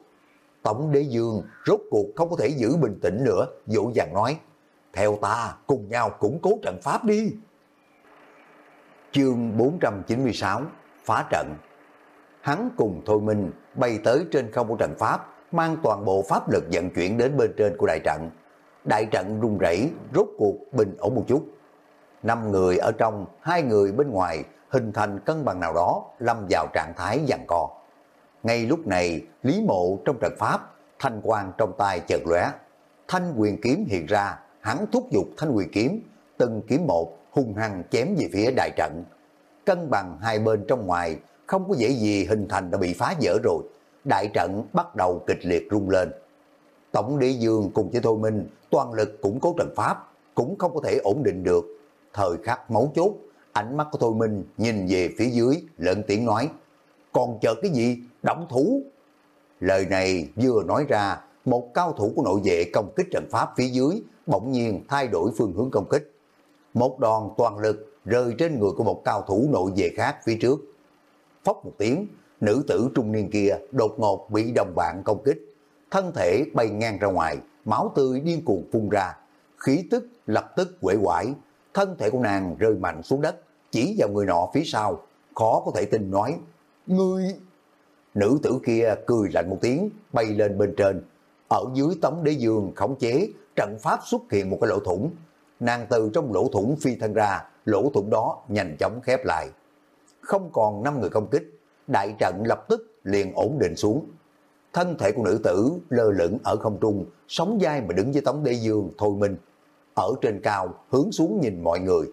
Tổng đế dương rốt cuộc không có thể giữ bình tĩnh nữa, dỗ dàng nói, theo ta cùng nhau củng cố trận pháp đi. Chương 496 Phá trận Hắn cùng Thôi Minh bay tới trên không của trận pháp, mang toàn bộ pháp lực vận chuyển đến bên trên của đại trận. Đại trận rung rẩy, rốt cuộc bình ổn một chút. Năm người ở trong, hai người bên ngoài, hình thành cân bằng nào đó, lâm vào trạng thái giằng co. Ngay lúc này, Lý Mộ trong trận pháp, thanh quang trong tay chợt lóe, thanh quyền kiếm hiện ra, hắn thúc giục thanh quyền kiếm, từng kiếm một hung hăng chém về phía đại trận. Cân bằng hai bên trong ngoài, không có dễ gì hình thành đã bị phá vỡ rồi. Đại trận bắt đầu kịch liệt rung lên. Tổng đế dương cùng với Thôi Minh toàn lực củng cố trận pháp, cũng không có thể ổn định được. Thời khắc máu chốt, ánh mắt của Thôi Minh nhìn về phía dưới, lợn tiếng nói, còn chờ cái gì, động thủ. Lời này vừa nói ra, một cao thủ của nội vệ công kích trận pháp phía dưới, bỗng nhiên thay đổi phương hướng công kích. Một đòn toàn lực rơi trên người của một cao thủ nội vệ khác phía trước. Phốc một tiếng, nữ tử trung niên kia đột ngột bị đồng bạn công kích. Thân thể bay ngang ra ngoài, máu tươi điên cuồng phun ra. Khí tức lập tức quể quải, thân thể của nàng rơi mạnh xuống đất, chỉ vào người nọ phía sau. Khó có thể tin nói, ngươi... Nữ tử kia cười lạnh một tiếng, bay lên bên trên. Ở dưới tấm đế giường khống chế, trận pháp xuất hiện một cái lỗ thủng. Nàng từ trong lỗ thủng phi thân ra, lỗ thủng đó nhanh chóng khép lại. Không còn năm người công kích, đại trận lập tức liền ổn định xuống. Thân thể của nữ tử lơ lửng ở không trung, sóng dai mà đứng với tấm đế dương thôi minh. Ở trên cao, hướng xuống nhìn mọi người.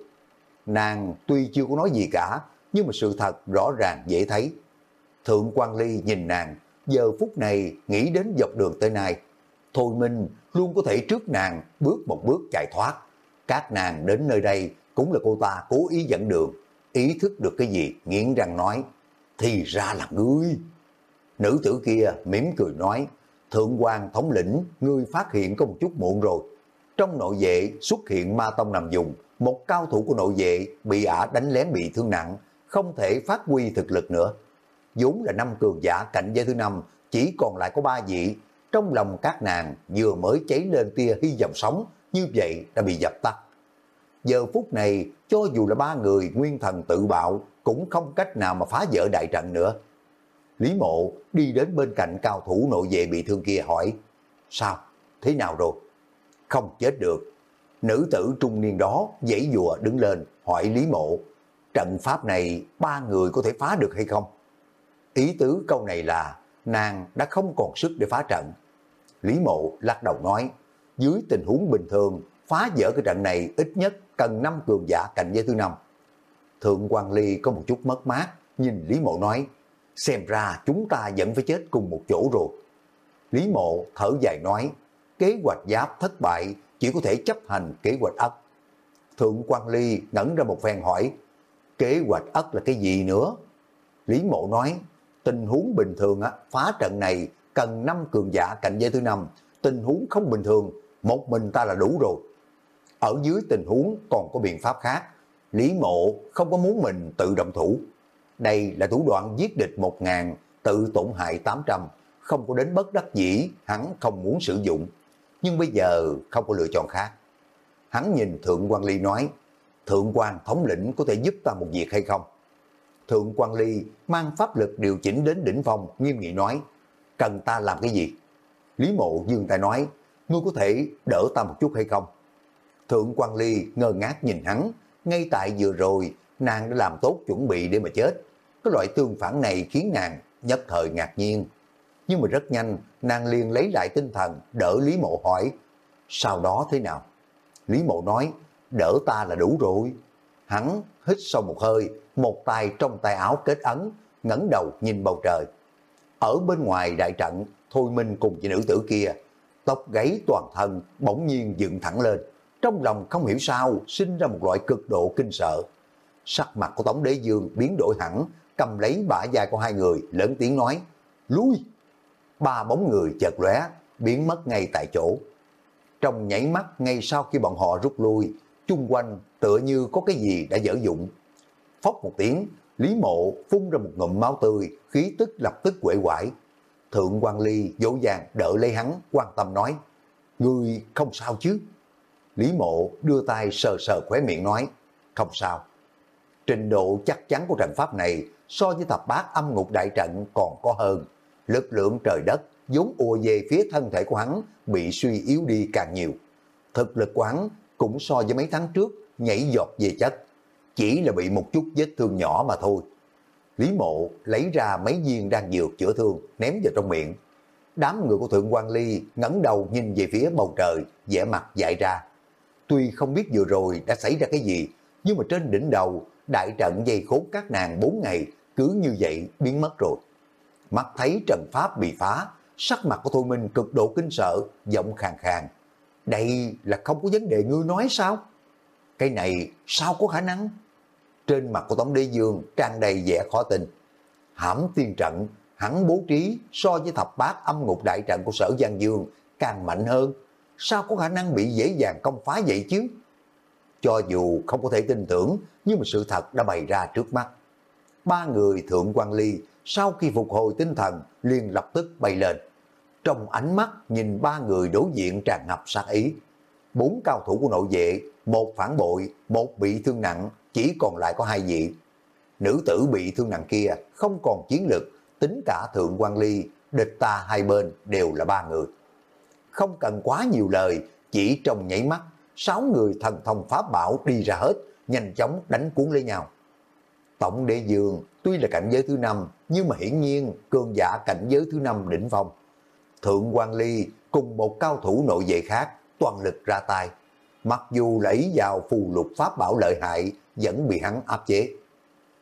Nàng tuy chưa có nói gì cả, nhưng mà sự thật rõ ràng dễ thấy. Thượng quan Ly nhìn nàng, giờ phút này nghĩ đến dọc đường tới nay. Thôi Minh luôn có thể trước nàng bước một bước chạy thoát. Các nàng đến nơi đây cũng là cô ta cố ý dẫn đường. Ý thức được cái gì, nghiến răng nói, thì ra là ngươi. Nữ tử kia mỉm cười nói, Thượng quan thống lĩnh, ngươi phát hiện có một chút muộn rồi. Trong nội vệ xuất hiện ma tông nằm dùng, một cao thủ của nội vệ bị ả đánh lén bị thương nặng, không thể phát huy thực lực nữa. vốn là năm cường giả cạnh giới thứ năm, chỉ còn lại có ba vị. Trong lòng các nàng vừa mới cháy lên tia hy vọng sống, như vậy đã bị dập tắt. Giờ phút này, cho dù là ba người nguyên thần tự bạo, cũng không cách nào mà phá vỡ đại trận nữa. Lý mộ đi đến bên cạnh cao thủ nội vệ bị thương kia hỏi, sao, thế nào rồi? Không chết được. Nữ tử trung niên đó dãy dùa đứng lên hỏi Lý mộ, trận pháp này ba người có thể phá được hay không? Ý tứ câu này là nàng đã không còn sức để phá trận. Lý mộ lắc đầu nói, dưới tình huống bình thường, phá vỡ cái trận này ít nhất cần năm cường giả cạnh giới thứ năm. Thượng quan Ly có một chút mất mát, nhìn Lý mộ nói, xem ra chúng ta vẫn phải chết cùng một chỗ rồi. Lý mộ thở dài nói, kế hoạch giáp thất bại, chỉ có thể chấp hành kế hoạch ất. Thượng quan Ly ngẩn ra một phen hỏi, kế hoạch ất là cái gì nữa? Lý mộ nói, tình huống bình thường á, phá trận này cần năm cường giả cạnh giới thứ năm, tình huống không bình thường, một mình ta là đủ rồi. Ở dưới tình huống còn có biện pháp khác, Lý mộ không có muốn mình tự động thủ. Đây là thủ đoạn giết địch một ngàn, tự tổn hại 800, không có đến bất đắc dĩ, hắn không muốn sử dụng. Nhưng bây giờ không có lựa chọn khác. Hắn nhìn Thượng quan Ly nói, Thượng quan thống lĩnh có thể giúp ta một việc hay không? Thượng quan Ly mang pháp lực điều chỉnh đến đỉnh phong, nghiêm nghị nói, cần ta làm cái gì? Lý mộ dương tay nói, ngươi có thể đỡ ta một chút hay không? Thượng quan Ly ngơ ngác nhìn hắn, ngay tại vừa rồi, nàng đã làm tốt chuẩn bị để mà chết. Cái loại tương phản này khiến nàng nhất thời ngạc nhiên. Nhưng mà rất nhanh, nàng liền lấy lại tinh thần, đỡ Lý Mộ hỏi, sau đó thế nào? Lý Mộ nói, đỡ ta là đủ rồi. Hắn hít sâu một hơi, một tay trong tay áo kết ấn, ngẩng đầu nhìn bầu trời. Ở bên ngoài đại trận, Thôi Minh cùng chị nữ tử kia, tóc gáy toàn thân bỗng nhiên dựng thẳng lên. Trong lòng không hiểu sao sinh ra một loại cực độ kinh sợ. Sắc mặt của Tống Đế Dương biến đổi hẳn, cầm lấy bả vai của hai người, lớn tiếng nói, lui. Ba bóng người chợt lóe, biến mất ngay tại chỗ. Trong nhảy mắt ngay sau khi bọn họ rút lui, chung quanh tựa như có cái gì đã dở dụng. Phốc một tiếng, Lý Mộ phun ra một ngụm máu tươi, khí tức lập tức quệ quải. Thượng quan Ly dỗ dàng đỡ lấy hắn, quan tâm nói, người không sao chứ? Lý Mộ đưa tay sờ sờ khóe miệng nói, không sao. Trình độ chắc chắn của trận pháp này so với thập bát âm ngục đại trận còn có hơn. Lực lượng trời đất vốn ùa về phía thân thể của hắn bị suy yếu đi càng nhiều. Thực lực của hắn cũng so với mấy tháng trước nhảy giọt về chất, chỉ là bị một chút vết thương nhỏ mà thôi. Lý mộ lấy ra mấy viên đang dược chữa thương ném vào trong miệng. Đám người của Thượng quan Ly ngẩng đầu nhìn về phía bầu trời, vẻ mặt dại ra. Tuy không biết vừa rồi đã xảy ra cái gì, nhưng mà trên đỉnh đầu, đại trận dây khốn các nàng 4 ngày cứ như vậy biến mất rồi. Mắt thấy trận pháp bị phá, sắc mặt của Thôi Minh cực độ kinh sợ, giọng khàn khàn. Đây là không có vấn đề ngươi nói sao? Cái này sao có khả năng? Trên mặt của Tống Đế Dương tràn đầy vẻ khó tin. Hãm tiên trận, hắn bố trí so với thập bát âm ngục đại trận của sở Giang Dương càng mạnh hơn. Sao có khả năng bị dễ dàng công phá vậy chứ? Cho dù không có thể tin tưởng, nhưng mà sự thật đã bày ra trước mắt. Ba người thượng quan ly sau khi phục hồi tinh thần liền lập tức bay lên. Trong ánh mắt nhìn ba người đối diện tràn ngập sát ý. Bốn cao thủ của nội vệ, một phản bội, một bị thương nặng, chỉ còn lại có hai vị. Nữ tử bị thương nặng kia không còn chiến lực, tính cả thượng quan ly, địch ta hai bên đều là ba người. Không cần quá nhiều lời, chỉ trong nhảy mắt, sáu người thần thông pháp bảo đi ra hết, nhanh chóng đánh cuốn lấy nhau. Tổng đệ dường tuy là cảnh giới thứ năm, nhưng mà hiển nhiên cường giả cảnh giới thứ năm đỉnh phong. Thượng quan Ly cùng một cao thủ nội vệ khác toàn lực ra tay. Mặc dù lấy vào phù lục pháp bảo lợi hại, vẫn bị hắn áp chế.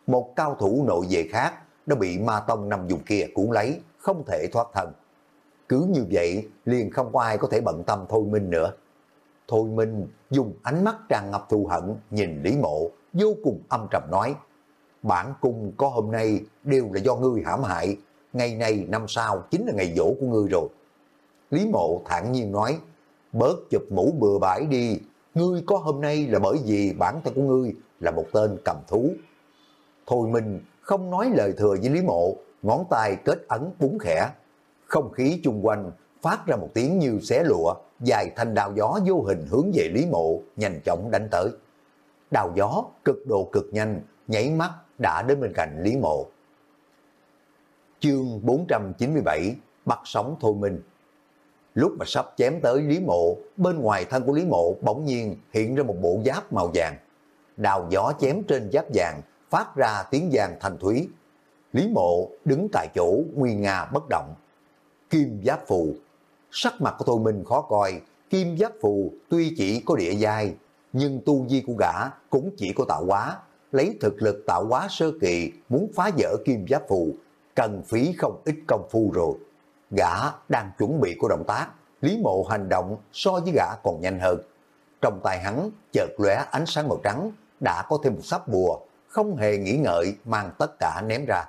Một cao thủ nội vệ khác đã bị ma tông nằm dùng kia cuốn lấy, không thể thoát thân. Cứ như vậy, liền không có ai có thể bận tâm Thôi Minh nữa. Thôi Minh dùng ánh mắt tràn ngập thù hận nhìn Lý Mộ, vô cùng âm trầm nói, bản cung có hôm nay đều là do ngươi hãm hại, ngày này năm sau chính là ngày dỗ của ngươi rồi. Lý Mộ thản nhiên nói, bớt chụp mũ bừa bãi đi, ngươi có hôm nay là bởi vì bản thân của ngươi là một tên cầm thú. Thôi Minh không nói lời thừa với Lý Mộ, ngón tay kết ấn búng khẽ. Không khí chung quanh phát ra một tiếng như xé lụa, dài thanh đào gió vô hình hướng về Lý Mộ, nhanh chóng đánh tới. Đào gió cực độ cực nhanh, nhảy mắt đã đến bên cạnh Lý Mộ. Chương 497 Bắt sóng Thôi Minh Lúc mà sắp chém tới Lý Mộ, bên ngoài thân của Lý Mộ bỗng nhiên hiện ra một bộ giáp màu vàng. Đào gió chém trên giáp vàng, phát ra tiếng vàng thành thúy. Lý Mộ đứng tại chỗ nguy nga bất động. Kim giáp phù. Sắc mặt của Thôi Minh khó coi, kim giáp phù tuy chỉ có địa giai, nhưng tu vi của gã cũng chỉ có tạo hóa, lấy thực lực tạo hóa sơ kỳ muốn phá vỡ kim giáp phù, cần phí không ít công phu rồi. Gã đang chuẩn bị của động tác, Lý Mộ hành động so với gã còn nhanh hơn. Trong tay hắn chợt lóe ánh sáng màu trắng, đã có thêm một sắp bùa, không hề nghĩ ngợi mang tất cả ném ra.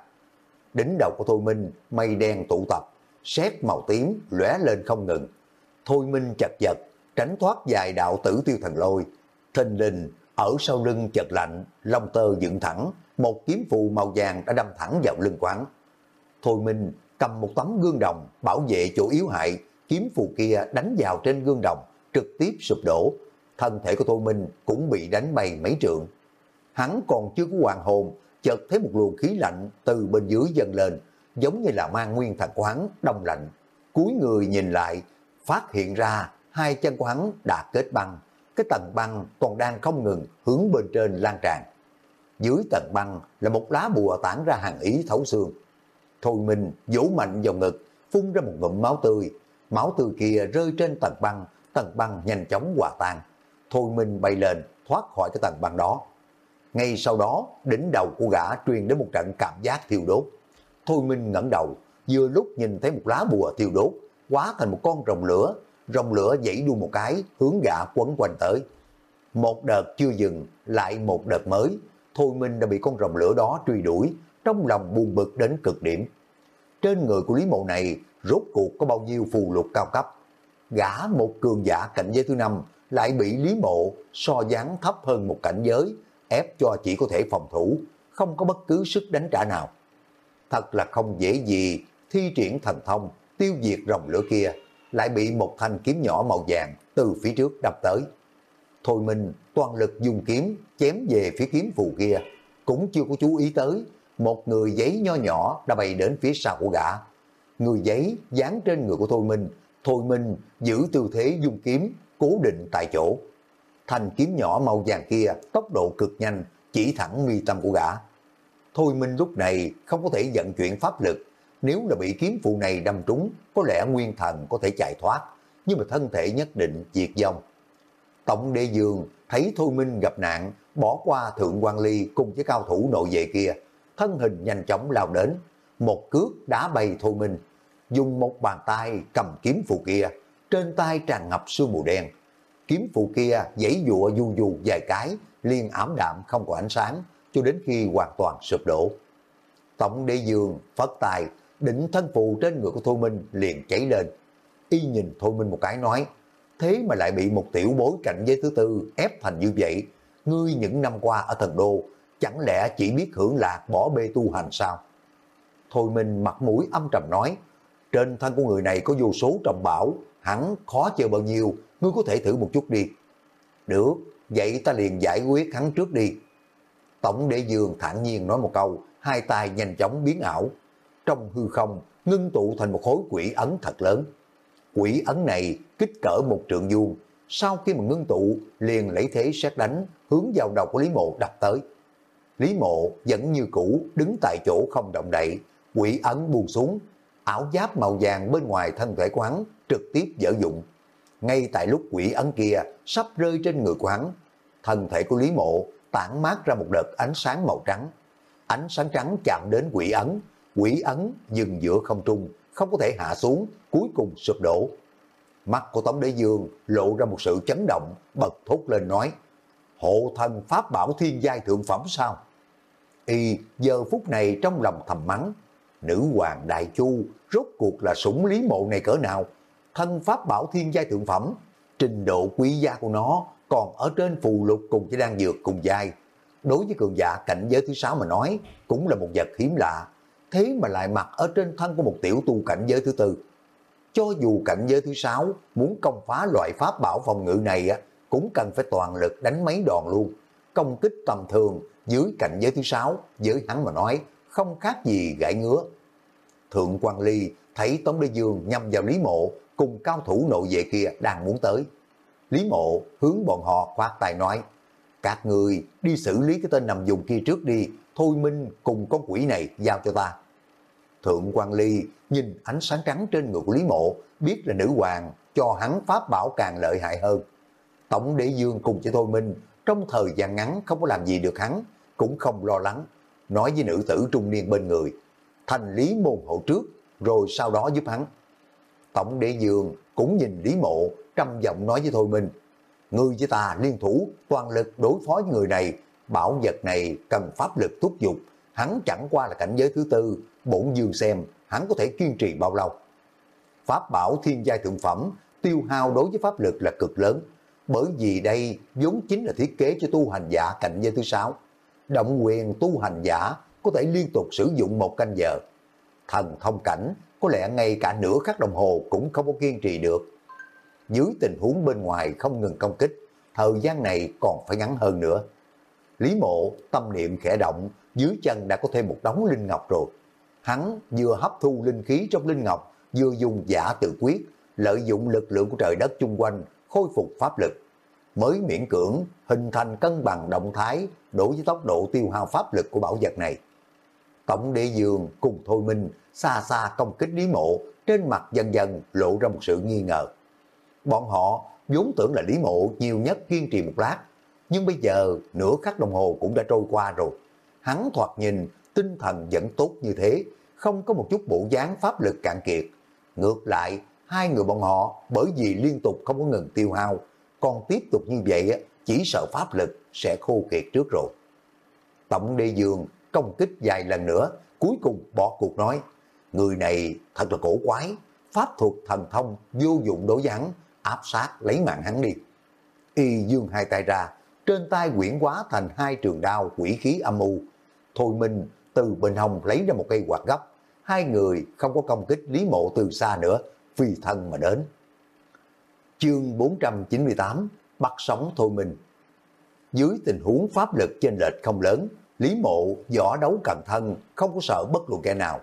Đỉnh đầu của Thôi Minh, mây đen tụ tập, sét màu tím lóe lên không ngừng. Thôi Minh chật vật, tránh thoát dài đạo tử tiêu thần lôi. Thình lình, ở sau lưng chật lạnh, lông tơ dựng thẳng, một kiếm phù màu vàng đã đâm thẳng vào lưng quán. Thôi Minh cầm một tấm gương đồng bảo vệ chỗ yếu hại, kiếm phù kia đánh vào trên gương đồng, trực tiếp sụp đổ. Thân thể của Thôi Minh cũng bị đánh bay mấy trượng. Hắn còn chưa có hoàng hồn, chợt thấy một luồng khí lạnh từ bên dưới dâng lên, giống như là mang nguyên thần của hắn đông lạnh. Cúi người nhìn lại, phát hiện ra hai chân của hắn đã kết băng, cái tầng băng còn đang không ngừng hướng bên trên lan tràn. Dưới tầng băng là một lá bùa tản ra hàng ý thấu xương. Thôi mình vỗ mạnh vào ngực, phun ra một ngụm máu tươi. Máu tươi kia rơi trên tầng băng, tầng băng nhanh chóng hòa tan. Thôi mình bay lên, thoát khỏi cái tầng băng đó. Ngay sau đó, đỉnh đầu của gã truyền đến một trận cảm giác thiêu đốt. Thôi Minh ngẩng đầu, vừa lúc nhìn thấy một lá bùa thiêu đốt, hóa thành một con rồng lửa, rồng lửa dãy đu một cái, hướng gã quấn quanh tới. Một đợt chưa dừng, lại một đợt mới, Thôi Minh đã bị con rồng lửa đó truy đuổi, trong lòng buồn bực đến cực điểm. Trên người của Lý Mộ này, rốt cuộc có bao nhiêu phù lục cao cấp. Gã một cường giả cảnh giới thứ năm lại bị Lý Mộ so dáng thấp hơn một cảnh giới, ép cho chỉ có thể phòng thủ, không có bất cứ sức đánh trả nào. Thật là không dễ gì thi triển thần thông, tiêu diệt rồng lửa kia, lại bị một thanh kiếm nhỏ màu vàng từ phía trước đập tới. Thôi mình toàn lực dùng kiếm chém về phía kiếm phù kia, cũng chưa có chú ý tới, một người giấy nho nhỏ đã bay đến phía sau của gã. Người giấy dán trên người của Thôi Minh, Thôi Minh giữ tư thế dùng kiếm, cố định tại chỗ. Thành kiếm nhỏ màu vàng kia tốc độ cực nhanh, chỉ thẳng mi tâm của gã. Thôi Minh lúc này không có thể vận chuyển pháp lực, nếu là bị kiếm phụ này đâm trúng, có lẽ nguyên thần có thể chạy thoát, nhưng mà thân thể nhất định diệt vong. Tổng đệ dương thấy Thôi Minh gặp nạn, bỏ qua Thượng quan Ly cùng với cao thủ nội vệ kia, thân hình nhanh chóng lao đến, một cước đá bay Thôi Minh, dùng một bàn tay cầm kiếm phụ kia, trên tay tràn ngập sương mù đen. Kiếm phụ kia giãy dụa du du vài cái, liền ảm đạm không có ánh sáng, cho đến khi hoàn toàn sụp đổ. Tổng đế dương phất tài, đỉnh thân phụ trên người của Thôi Minh liền cháy lên. Y nhìn Thôi Minh một cái nói, thế mà lại bị một tiểu bối cạnh giới thứ tư ép thành như vậy. Ngươi những năm qua ở thần đô, chẳng lẽ chỉ biết hưởng lạc bỏ bê tu hành sao? Thôi Minh mặt mũi âm trầm nói, trên thân của người này có vô số trọng bảo, hẳn khó chờ bao nhiêu, ngươi có thể thử một chút đi. Được, vậy ta liền giải quyết hắn trước đi. Tổng đệ dường thản nhiên nói một câu, hai tay nhanh chóng biến ảo. Trong hư không, ngưng tụ thành một khối quỷ ấn thật lớn. Quỷ ấn này kích cỡ một trượng vuông, sau khi mà ngưng tụ liền lấy thế xét đánh hướng vào đầu của Lý Mộ đập tới. Lý Mộ vẫn như cũ đứng tại chỗ không động đậy, quỷ ấn buông xuống, ảo giáp màu vàng bên ngoài thân thể quán trực tiếp dở dụng. Ngay tại lúc quỷ ấn kia sắp rơi trên người quán, thân thể của Lý Mộ tản mát ra một đợt ánh sáng màu trắng. Ánh sáng trắng chạm đến quỷ ấn, quỷ ấn dừng giữa không trung, không có thể hạ xuống, cuối cùng sụp đổ. Mắt của Tống Đế Dương lộ ra một sự chấn động, bật thốt lên nói, hộ thần pháp bảo thiên giai thượng phẩm sao? Y giờ phút này trong lòng thầm mắng, nữ hoàng đại chu rốt cuộc là sủng lý mộ này cỡ nào? Thân pháp bảo thiên giai thượng phẩm, trình độ quý gia của nó còn ở trên phù lục cùng với đang dược cùng dai. Đối với cường giả cảnh giới thứ sáu mà nói, cũng là một vật hiếm lạ, thế mà lại mặc ở trên thân của một tiểu tu cảnh giới thứ tư. Cho dù cảnh giới thứ sáu muốn công phá loại pháp bảo phòng ngự này á, cũng cần phải toàn lực đánh mấy đòn luôn. Công kích tầm thường dưới cảnh giới thứ sáu, với hắn mà nói, không khác gì gãi ngứa. Thượng quan Ly thấy Tống Đế Dương nhằm vào Lý Mộ cùng cao thủ nội vệ kia đang muốn tới. Lý Mộ hướng bọn họ khoát tay nói, các người đi xử lý cái tên nằm dùng kia trước đi, Thôi Minh cùng con quỷ này giao cho ta. Thượng quan Ly nhìn ánh sáng trắng trên người của Lý Mộ, biết là nữ hoàng, cho hắn pháp bảo càng lợi hại hơn. Tổng đế dương cùng với Thôi Minh, trong thời gian ngắn không có làm gì được hắn, cũng không lo lắng, nói với nữ tử trung niên bên người, thành lý môn hộ trước, rồi sau đó giúp hắn. Tổng đế dương cũng nhìn Lý Mộ, trầm giọng nói với Thôi Minh, người với ta liên thủ, toàn lực đối phó với người này, bảo vật này cần pháp lực thúc giục, hắn chẳng qua là cảnh giới thứ tư, bổn dương xem hắn có thể kiên trì bao lâu. Pháp bảo thiên giai thượng phẩm, tiêu hao đối với pháp lực là cực lớn, bởi vì đây vốn chính là thiết kế cho tu hành giả cảnh giới thứ sáu. Động quyền tu hành giả có thể liên tục sử dụng một canh giờ. Thần thông cảnh có lẽ ngay cả nửa khắc đồng hồ cũng không có kiên trì được. Dưới tình huống bên ngoài không ngừng công kích, thời gian này còn phải ngắn hơn nữa. Lý mộ tâm niệm khẽ động, dưới chân đã có thêm một đống linh ngọc rồi. Hắn vừa hấp thu linh khí trong linh ngọc, vừa dùng giả tự quyết, lợi dụng lực lượng của trời đất chung quanh, khôi phục pháp lực. Mới miễn cưỡng hình thành cân bằng động thái đối với tốc độ tiêu hao pháp lực của bảo vật này. Tổng đệ dường cùng Thôi Minh xa xa công kích Lý Mộ, trên mặt dần dần lộ ra một sự nghi ngờ. Bọn họ vốn tưởng là Lý Mộ nhiều nhất kiên trì một lát, nhưng bây giờ nửa khắc đồng hồ cũng đã trôi qua rồi. Hắn thoạt nhìn tinh thần vẫn tốt như thế, không có một chút bộ dáng pháp lực cạn kiệt. Ngược lại, hai người bọn họ bởi vì liên tục không có ngừng tiêu hao, còn tiếp tục như vậy chỉ sợ pháp lực sẽ khô kiệt trước rồi. Tổng đê dường công kích vài lần nữa, cuối cùng bỏ cuộc nói, người này thật là cổ quái, pháp thuật thần thông vô dụng đối với hắn, áp sát lấy mạng hắn đi. Y dương hai tay ra, trên tay quyển quá thành hai trường đao quỷ khí âm u. Thôi Minh từ bên hông lấy ra một cây quạt gấp, hai người không có công kích Lý Mộ từ xa nữa, phi thân mà đến. Chương 498 Bắt sống Thôi Minh Dưới tình huống pháp lực trên lệch không lớn, Lý Mộ võ đấu cẩn thân, không có sợ bất luận kẻ nào.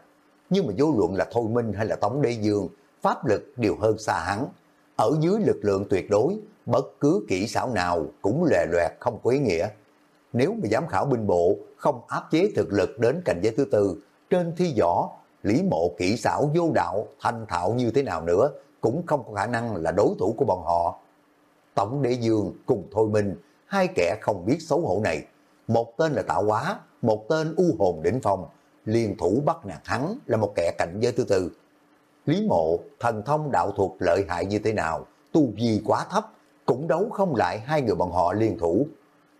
Nhưng mà vô luận là Thôi Minh hay là Tống Đế Dương, pháp lực đều hơn xa hắn. Ở dưới lực lượng tuyệt đối, bất cứ kỹ xảo nào cũng lè loẹt không có ý nghĩa. Nếu mà giám khảo binh bộ không áp chế thực lực đến cảnh giới thứ tư, trên thi võ, Lý Mộ kỹ xảo vô đạo, thanh thạo như thế nào nữa, cũng không có khả năng là đối thủ của bọn họ. Tổng đệ Dương cùng Thôi Minh, hai kẻ không biết xấu hổ này, một tên là Tạo Hóa, một tên U Hồn Đỉnh Phong, liên thủ bắt nạt hắn là một kẻ cảnh giới thứ tư. Lý Mộ, thần thông đạo thuật lợi hại như thế nào, tu vi quá thấp, cũng đấu không lại hai người bọn họ liên thủ.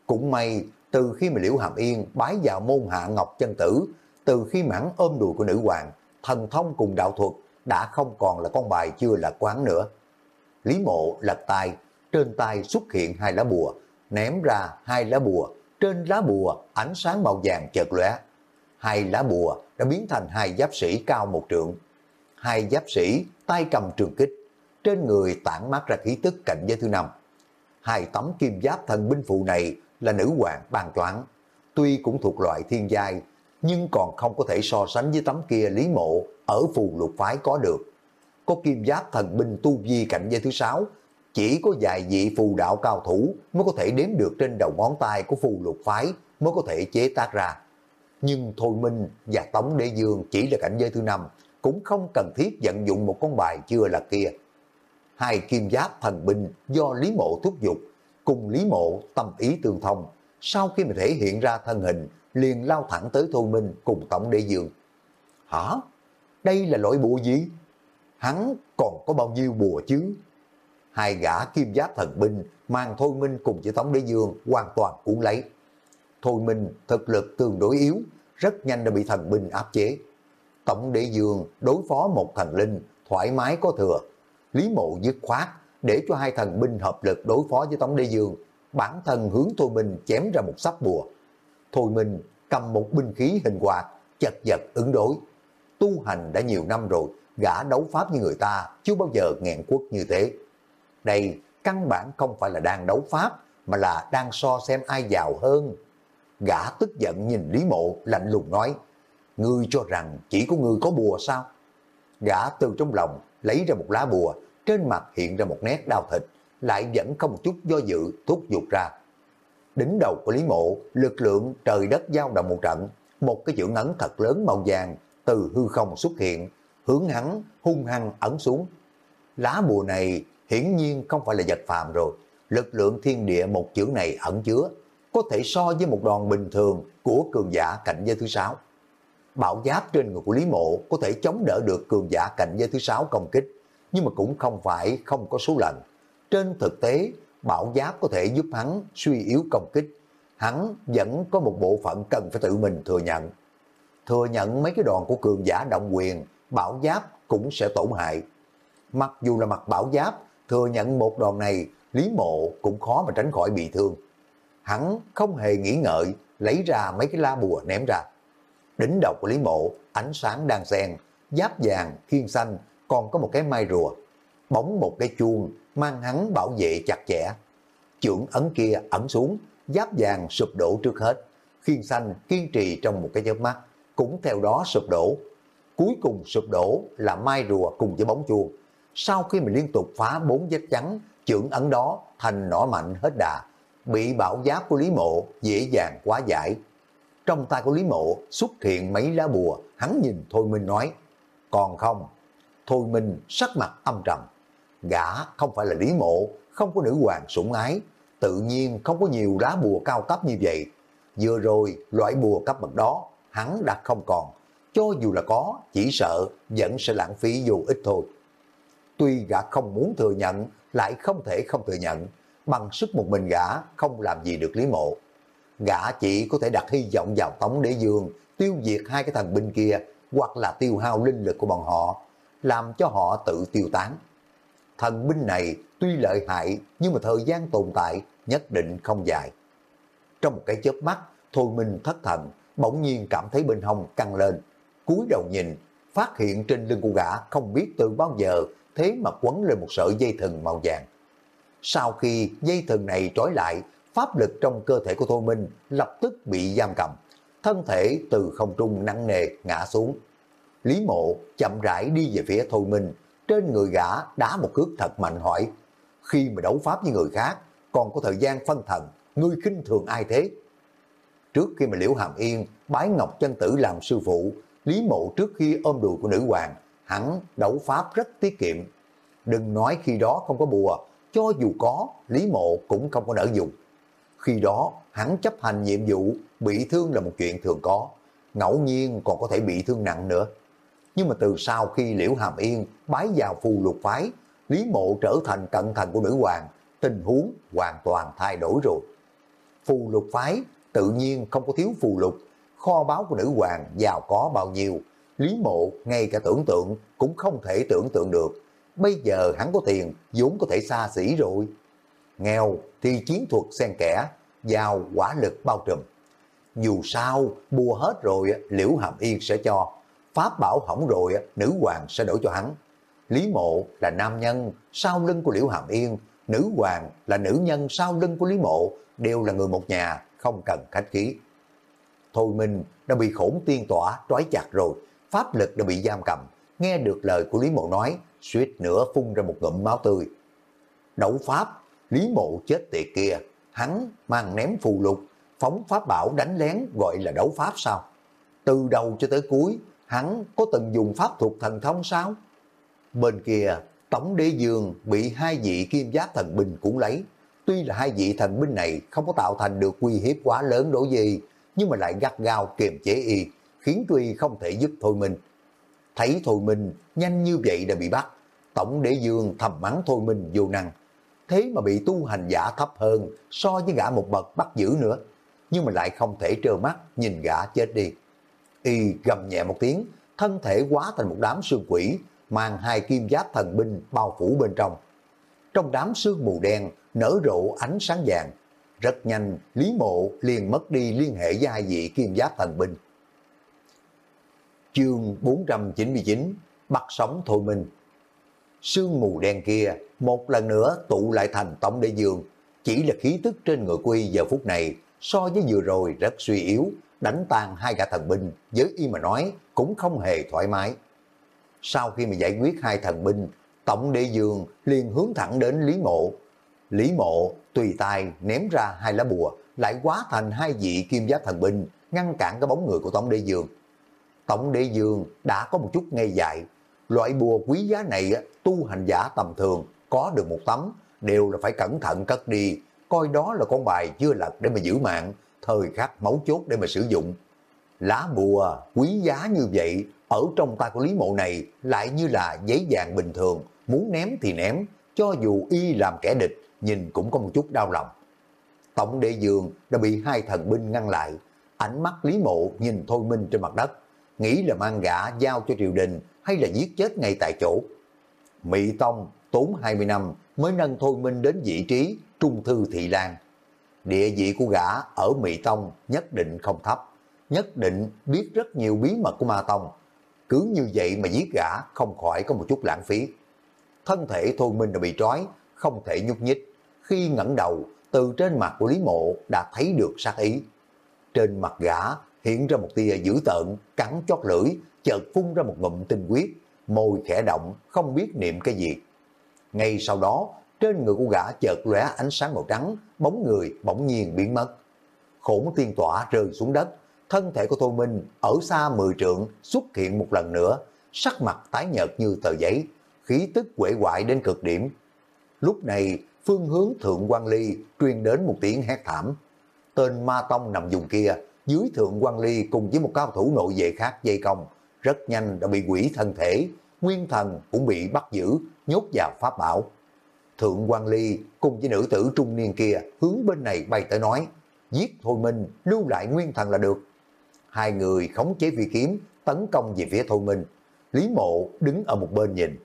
Cũng may, từ khi mà Liễu Hàm Yên bái vào môn hạ Ngọc Chân Tử, từ khi mãn ôm đùi của nữ hoàng, thần thông cùng đạo thuật đã không còn là con bài chưa là quán nữa. Lý Mộ lật tay, trên tay xuất hiện hai lá bùa, ném ra hai lá bùa, trên lá bùa ánh sáng màu vàng chợt lóe. Hai lá bùa đã biến thành hai giáp sĩ cao một trượng. Hai giáp sĩ tay cầm trường kích, trên người tản mát ra khí tức cảnh giới thứ năm. Hai tấm kim giáp thần binh phụ này là nữ hoàng bàn toán. Tuy cũng thuộc loại thiên giai, nhưng còn không có thể so sánh với tấm kia Lý Mộ ở phù lục phái có được. Có kim giáp thần binh tu vi cảnh giới thứ sáu, chỉ có vài vị phù đạo cao thủ mới có thể đếm được trên đầu ngón tay của phù lục phái mới có thể chế tác ra. Nhưng Thôi Minh và Tống Đế Dương chỉ là cảnh giới thứ năm, cũng không cần thiết vận dụng một con bài chưa là kia hai kim giáp thần binh do Lý Mộ thúc giục, cùng Lý Mộ tâm ý tương thông, sau khi mà thể hiện ra thân hình, liền lao thẳng tới Thôi Minh cùng Tổng Đế Dương. Hả? Đây là lỗi bùa gì? Hắn còn có bao nhiêu bùa chứ? Hai gã kim giáp thần binh mang Thôi Minh cùng với tổng Đế Dương hoàn toàn cuốn lấy. Thôi Minh thực lực tương đối yếu, rất nhanh đã bị thần binh áp chế. Tổng Đế Dương đối phó một thần linh, thoải mái có thừa, Lý Mộ dứt khoát, để cho hai thần binh hợp lực đối phó với Tổng Đế Dương, bản thân hướng Thôi Minh chém ra một sắp bùa. Thôi Minh cầm một binh khí hình quạt, chật vật ứng đối. Tu hành đã nhiều năm rồi, gã đấu pháp như người ta, chưa bao giờ nghẹn quốc như thế. Đây căn bản không phải là đang đấu pháp, mà là đang so xem ai giàu hơn. Gã tức giận nhìn Lý Mộ lạnh lùng nói, Ngươi cho rằng chỉ có ngươi có bùa sao? Gã từ trong lòng lấy ra một lá bùa, trên mặt hiện ra một nét đau thịt, lại vẫn không chút do dự thúc giục ra. Đỉnh đầu của Lý Mộ, lực lượng trời đất giao động một trận, một cái chữ ngấn thật lớn màu vàng từ hư không xuất hiện, hướng hắn hung hăng ấn xuống. Lá bùa này hiển nhiên không phải là vật phàm rồi, lực lượng thiên địa một chữ này ẩn chứa, có thể so với một đòn bình thường của cường giả cảnh giới thứ sáu. Bảo giáp trên người của Lý Mộ có thể chống đỡ được cường giả cạnh giới thứ sáu công kích, nhưng mà cũng không phải không có số lần. Trên thực tế, bảo giáp có thể giúp hắn suy yếu công kích. Hắn vẫn có một bộ phận cần phải tự mình thừa nhận. Thừa nhận mấy cái đòn của cường giả động quyền, bảo giáp cũng sẽ tổn hại. Mặc dù là mặt bảo giáp, thừa nhận một đòn này, Lý Mộ cũng khó mà tránh khỏi bị thương. Hắn không hề nghĩ ngợi, lấy ra mấy cái la bùa ném ra. Đỉnh đầu của Lý Mộ, ánh sáng đang xen, giáp vàng, khiên xanh, còn có một cái mai rùa. Bóng một cái chuông, mang hắn bảo vệ chặt chẽ. Chưởng ấn kia ẩn xuống, giáp vàng sụp đổ trước hết. Khiên xanh kiên trì trong một cái chớp mắt, cũng theo đó sụp đổ. Cuối cùng sụp đổ là mai rùa cùng với bóng chuông. Sau khi mình liên tục phá bốn vết trắng, chưởng ấn đó thành nỏ mạnh hết đà, bị bảo giáp của Lý Mộ dễ dàng quá giải. Trong tay của Lý Mộ xuất hiện mấy lá bùa, hắn nhìn Thôi Minh nói, còn không. Thôi Minh sắc mặt âm trầm, gã không phải là Lý Mộ, không có nữ hoàng sủng ái, tự nhiên không có nhiều lá bùa cao cấp như vậy. Vừa rồi, loại bùa cấp bậc đó, hắn đã không còn, cho dù là có, chỉ sợ vẫn sẽ lãng phí vô ích thôi. tuy gã không muốn thừa nhận, lại không thể không thừa nhận, bằng sức một mình gã không làm gì được Lý Mộ. Gã chỉ có thể đặt hy vọng vào Tống Đế Dương, tiêu diệt hai cái thần binh kia, hoặc là tiêu hao linh lực của bọn họ, làm cho họ tự tiêu tán. Thần binh này tuy lợi hại, nhưng mà thời gian tồn tại nhất định không dài. Trong một cái chớp mắt, Thôi Minh thất thần, bỗng nhiên cảm thấy bên hông căng lên. cúi đầu nhìn, phát hiện trên lưng của gã không biết từ bao giờ thế mà quấn lên một sợi dây thừng màu vàng. Sau khi dây thừng này trói lại, pháp lực trong cơ thể của Thôi Minh lập tức bị giam cầm, thân thể từ không trung nặng nề ngã xuống. Lý mộ chậm rãi đi về phía Thôi Minh, trên người gã đá một cước thật mạnh hỏi, khi mà đấu pháp với người khác, còn có thời gian phân thần, ngươi khinh thường ai thế? Trước khi mà Liễu Hàm Yên bái Ngọc Chân Tử làm sư phụ, Lý Mộ trước khi ôm đùi của nữ hoàng, hắn đấu pháp rất tiết kiệm. Đừng nói khi đó không có bùa, cho dù có, Lý Mộ cũng không có nỡ dùng. Khi đó, hắn chấp hành nhiệm vụ, bị thương là một chuyện thường có, ngẫu nhiên còn có thể bị thương nặng nữa. Nhưng mà từ sau khi Liễu Hàm Yên bái vào phù lục phái, Lý Mộ trở thành cận thần của nữ hoàng, tình huống hoàn toàn thay đổi rồi. Phù lục phái tự nhiên không có thiếu phù lục, kho báu của nữ hoàng giàu có bao nhiêu, Lý Mộ ngay cả tưởng tượng cũng không thể tưởng tượng được. Bây giờ hắn có tiền, vốn có thể xa xỉ rồi. Nghèo thì chiến thuật xen kẽ, giàu quả lực bao trùm. Dù sao, bùa hết rồi, Liễu Hàm Yên sẽ cho. Pháp bảo hỏng rồi, nữ hoàng sẽ đổi cho hắn. Lý Mộ là nam nhân, sau lưng của Liễu Hàm Yên, nữ hoàng là nữ nhân sau lưng của Lý Mộ, đều là người một nhà, không cần khách khí. Thôi Minh đã bị khổn tiên tỏa trói chặt rồi, pháp lực đã bị giam cầm, nghe được lời của Lý Mộ nói, suýt nữa phun ra một ngụm máu tươi. Đấu pháp, Lý Mộ chết tiệt kia, hắn mang ném phù lục, phóng pháp bảo đánh lén gọi là đấu pháp sao? Từ đầu cho tới cuối, hắn có từng dùng pháp thuật thần thông sao? Bên kia, Tổng đế dương bị hai vị kim giáp thần binh cũng lấy. Tuy là hai vị thần binh này không có tạo thành được uy hiếp quá lớn đối gì, nhưng mà lại gắt gao kiềm chế y, khiến tuy không thể giúp Thôi Minh. Thấy Thôi Minh nhanh như vậy đã bị bắt, Tổng đế dương thầm mắng Thôi Minh vô năng. Thế mà bị tu hành giả thấp hơn so với gã một bậc bắt giữ nữa, nhưng mà lại không thể trơ mắt nhìn gã chết đi. Y gầm nhẹ một tiếng, thân thể quá thành một đám sương quỷ, mang hai kim giáp thần binh bao phủ bên trong. Trong đám sương mù đen nở rộ ánh sáng vàng. Rất nhanh, Lý Mộ liền mất đi liên hệ với hai vị kim giáp thần binh. Chương 499 Bắt sống Thôi Minh Sương mù đen kia một lần nữa tụ lại thành Tổng Đế Dương. Chỉ là khí tức trên người quy giờ phút này so với vừa rồi rất suy yếu, đánh tan hai gã thần binh với y mà nói cũng không hề thoải mái. Sau khi mà giải quyết hai thần binh, Tổng Đế Dương liền hướng thẳng đến Lý Mộ. Lý Mộ tùy tay ném ra hai lá bùa, lại quá thành hai vị kim giáp thần binh, ngăn cản cái bóng người của Tổng Đế Dương. Tổng Đế Dương đã có một chút ngây dại. Loại bùa quý giá này tu hành giả tầm thường có được một tấm đều là phải cẩn thận cất đi, coi đó là con bài chưa lật để mà giữ mạng, thời khắc máu chốt để mà sử dụng. Lá bùa quý giá như vậy ở trong tay của Lý Mộ này lại như là giấy vàng bình thường, muốn ném thì ném, cho dù y làm kẻ địch, nhìn cũng có một chút đau lòng. Tổng đệ dường đã bị hai thần binh ngăn lại, ánh mắt Lý Mộ nhìn Thôi Minh trên mặt đất, nghĩ là mang gã giao cho triều đình hay là giết chết ngay tại chỗ. Mỹ Tông tốn 20 năm mới nâng Thôi Minh đến vị trí trung thư thị lan. Địa vị của gã ở Mỹ Tông nhất định không thấp, nhất định biết rất nhiều bí mật của Ma Tông, cứ như vậy mà giết gã không khỏi có một chút lãng phí. Thân thể Thôi Minh đã bị trói, không thể nhúc nhích. Khi ngẩng đầu, từ trên mặt của Lý Mộ đã thấy được sát ý. Trên mặt gã hiện ra một tia dữ tợn, cắn chót lưỡi, chợt phun ra một ngụm tinh huyết, môi khẽ động, không biết niệm cái gì. Ngay sau đó, trên người của gã chợt lóe ánh sáng màu trắng, bóng người bỗng nhiên biến mất. Khổng tiên tỏa rơi xuống đất, thân thể của Thôi Minh ở xa mười trượng xuất hiện một lần nữa, sắc mặt tái nhợt như tờ giấy, khí tức quể hoại đến cực điểm. Lúc này, phương hướng Thượng quan Ly truyền đến một tiếng hét thảm. Tên Ma Tông nằm dùng kia, dưới Thượng quan Ly cùng với một cao thủ nội vệ khác dây công, rất nhanh đã bị quỷ thân thể, nguyên thần cũng bị bắt giữ, nhốt vào pháp bảo. Thượng quan Ly cùng với nữ tử trung niên kia hướng bên này bay tới nói, giết Thôi Minh, lưu lại nguyên thần là được. Hai người khống chế phi kiếm, tấn công về phía Thôi Minh. Lý Mộ đứng ở một bên nhìn.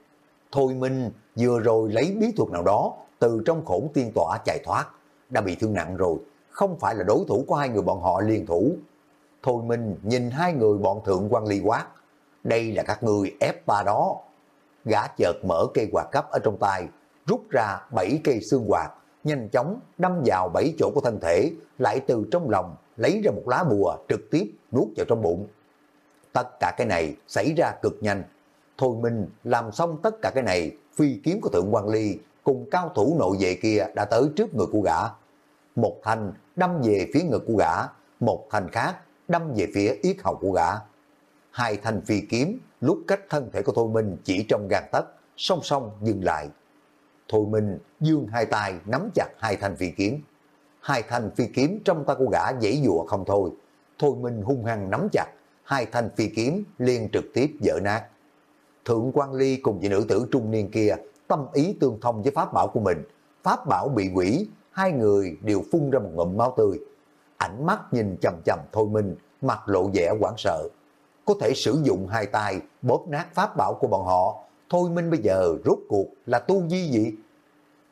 Thôi Minh vừa rồi lấy bí thuật nào đó từ trong khổng tiên tỏa chạy thoát, đã bị thương nặng rồi, không phải là đối thủ của hai người bọn họ liên thủ. Thôi Minh nhìn hai người bọn thượng quan ly quát, đây là các người ép ba đó. Gã chợt mở cây quạt cấp ở trong tay, rút ra bảy cây xương quạt, nhanh chóng đâm vào bảy chỗ của thân thể, lại từ trong lòng lấy ra một lá bùa trực tiếp nuốt vào trong bụng. Tất cả cái này xảy ra cực nhanh. Thôi Minh làm xong tất cả cái này, phi kiếm của Thượng quan Ly cùng cao thủ nội vệ kia đã tới trước người của gã. Một thanh đâm về phía ngực của gã, một thanh khác đâm về phía yết hầu của gã. Hai thanh phi kiếm lúc cách thân thể của Thôi Minh chỉ trong gan tấc, song song dừng lại. Thôi Minh dương hai tay nắm chặt hai thanh phi kiếm. Hai thanh phi kiếm trong tay của gã dãy dụa không thôi. Thôi Minh hung hăng nắm chặt, hai thanh phi kiếm liền trực tiếp dở nát. Thượng quan Ly cùng vị nữ tử trung niên kia tâm ý tương thông với pháp bảo của mình. Pháp bảo bị quỷ, hai người đều phun ra một ngụm máu tươi. Ánh mắt nhìn chầm chầm Thôi Minh, mặt lộ vẻ quảng sợ. Có thể sử dụng hai tay bóp nát pháp bảo của bọn họ. Thôi Minh bây giờ rốt cuộc là tu di gì?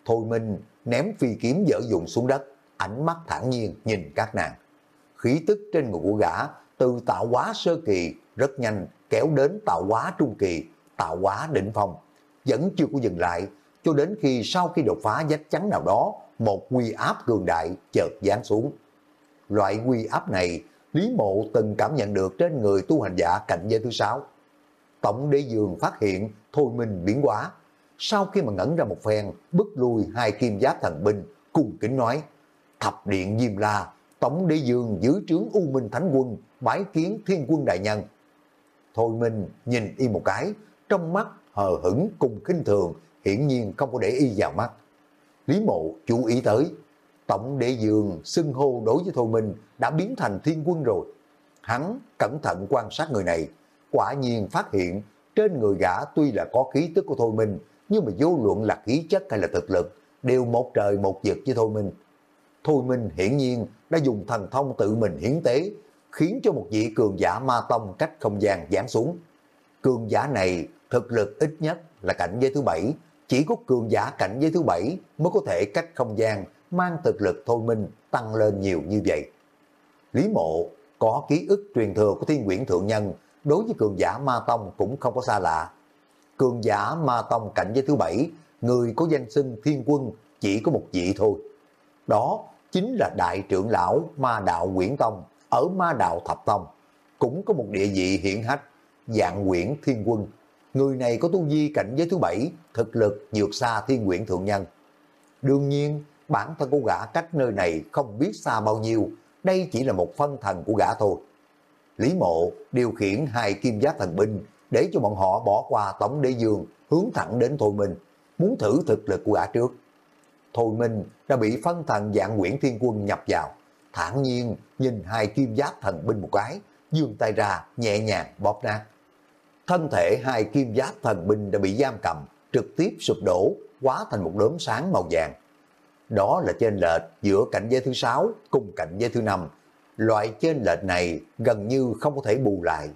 Thôi Minh ném phi kiếm dở dụng xuống đất, ánh mắt thản nhiên nhìn các nàng. Khí tức trên người của gã từ tạo hóa sơ kỳ rất nhanh kéo đến tạo hóa trung kỳ, tạo hóa đỉnh phong vẫn chưa có dừng lại, cho đến khi sau khi đột phá vách chắn nào đó, một quy áp cường đại chợt giáng xuống. Loại quy áp này, Lý Mộ từng cảm nhận được trên người tu hành giả cạnh giới thứ sáu. Tổng đế dường phát hiện thôi minh biến hóa. Sau khi mà ngẩn ra một phen, bức lui hai kim giá thần binh, cùng kính nói, thập điện Diêm La, Tổng đế Dường dưới trướng U Minh Thánh Quân, bái kiến thiên quân đại nhân. Thôi Minh nhìn y một cái, trong mắt hờ hững cùng khinh thường, hiển nhiên không có để y vào mắt. Lý mộ chú ý tới, Tổng đệ dường xưng hô đối với Thôi Minh đã biến thành thiên quân rồi. Hắn cẩn thận quan sát người này, quả nhiên phát hiện trên người gã tuy là có khí tức của Thôi Minh, nhưng mà vô luận là khí chất hay là thực lực, đều một trời một vực với Thôi Minh. Thôi Minh hiển nhiên đã dùng thần thông tự mình hiến tế, khiến cho một vị cường giả ma tông cách không gian giảm xuống. Cường giả này thực lực ít nhất là cảnh giới thứ bảy, chỉ có cường giả cảnh giới thứ bảy mới có thể cách không gian mang thực lực thôi minh tăng lên nhiều như vậy. Lý mộ có ký ức truyền thừa của thiên quyển thượng nhân đối với cường giả ma tông cũng không có xa lạ. Cường giả ma tông cảnh giới thứ bảy, người có danh xưng thiên quân chỉ có một vị thôi. Đó chính là đại trưởng lão ma đạo quyển tông ở ma đạo thập tông, cũng có một địa vị hiển hách, dạng quyển thiên quân người này có tu vi cảnh giới thứ bảy, thực lực vượt xa thiên nguyện thượng nhân. Đương nhiên, bản thân của gã cách nơi này không biết xa bao nhiêu, đây chỉ là một phân thần của gã thôi. Lý mộ điều khiển hai kim giác thần binh để cho bọn họ bỏ qua tổng đế dương hướng thẳng đến Thôi Minh, muốn thử thực lực của gã trước. Thôi Minh đã bị phân thần dạng Nguyễn Thiên Quân nhập vào, thản nhiên nhìn hai kim giác thần binh một cái, dương tay ra nhẹ nhàng bóp nát thân thể hai kim giáp thần binh đã bị giam cầm, trực tiếp sụp đổ, hóa thành một đốm sáng màu vàng. Đó là trên lệch giữa cảnh giới thứ sáu cùng cảnh giới thứ năm. Loại trên lệch này gần như không có thể bù lại.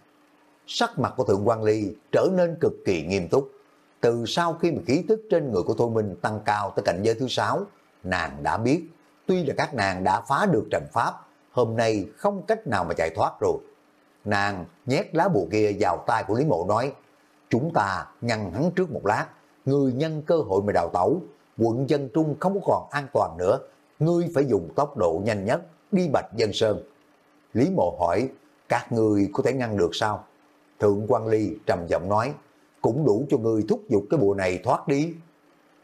Sắc mặt của Thượng quan Ly trở nên cực kỳ nghiêm túc. Từ sau khi mà khí tức trên người của Thôi Minh tăng cao tới cảnh giới thứ sáu, nàng đã biết, tuy là các nàng đã phá được trận pháp, hôm nay không cách nào mà chạy thoát rồi. Nàng nhét lá bùa kia vào tay của Lý Mộ nói, chúng ta ngăn hắn trước một lát, người nhân cơ hội mà đào tẩu, quận dân trung không còn an toàn nữa, ngươi phải dùng tốc độ nhanh nhất đi Bạch Dân Sơn. Lý Mộ hỏi, các người có thể ngăn được sao? Thượng quan Ly trầm giọng nói, cũng đủ cho ngươi thúc giục cái bùa này thoát đi.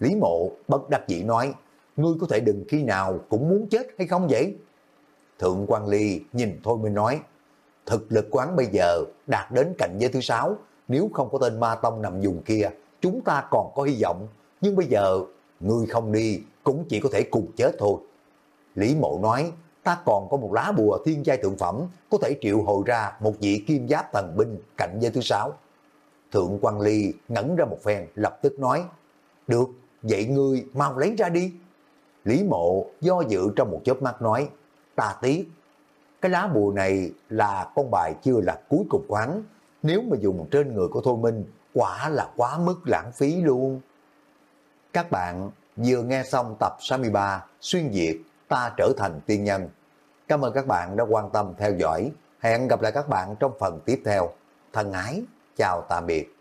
Lý Mộ bất đắc dĩ nói, ngươi có thể đừng khi nào cũng muốn chết hay không vậy? Thượng quan Ly nhìn thôi mới nói, thực lực quán bây giờ đạt đến cạnh giới thứ sáu, nếu không có tên ma tông nằm dùng kia, chúng ta còn có hy vọng, nhưng bây giờ ngươi không đi cũng chỉ có thể cùng chết thôi. Lý mộ nói, ta còn có một lá bùa thiên giai thượng phẩm, có thể triệu hồi ra một vị kim giáp thần binh cạnh giai thứ sáu. Thượng quan Ly ngẩn ra một phen, lập tức nói, được, vậy ngươi mau lấy ra đi. Lý mộ do dự trong một chớp mắt nói, ta tiếc, cái lá bùa này là con bài chưa là cuối cùng quán, nếu mà dùng trên người của Thôi Minh, quả là quá mức lãng phí luôn. Các bạn vừa nghe xong tập 63 Xuyên Việt Ta Trở Thành Tiên Nhân. Cảm ơn các bạn đã quan tâm theo dõi. Hẹn gặp lại các bạn trong phần tiếp theo. Thân ái, chào tạm biệt.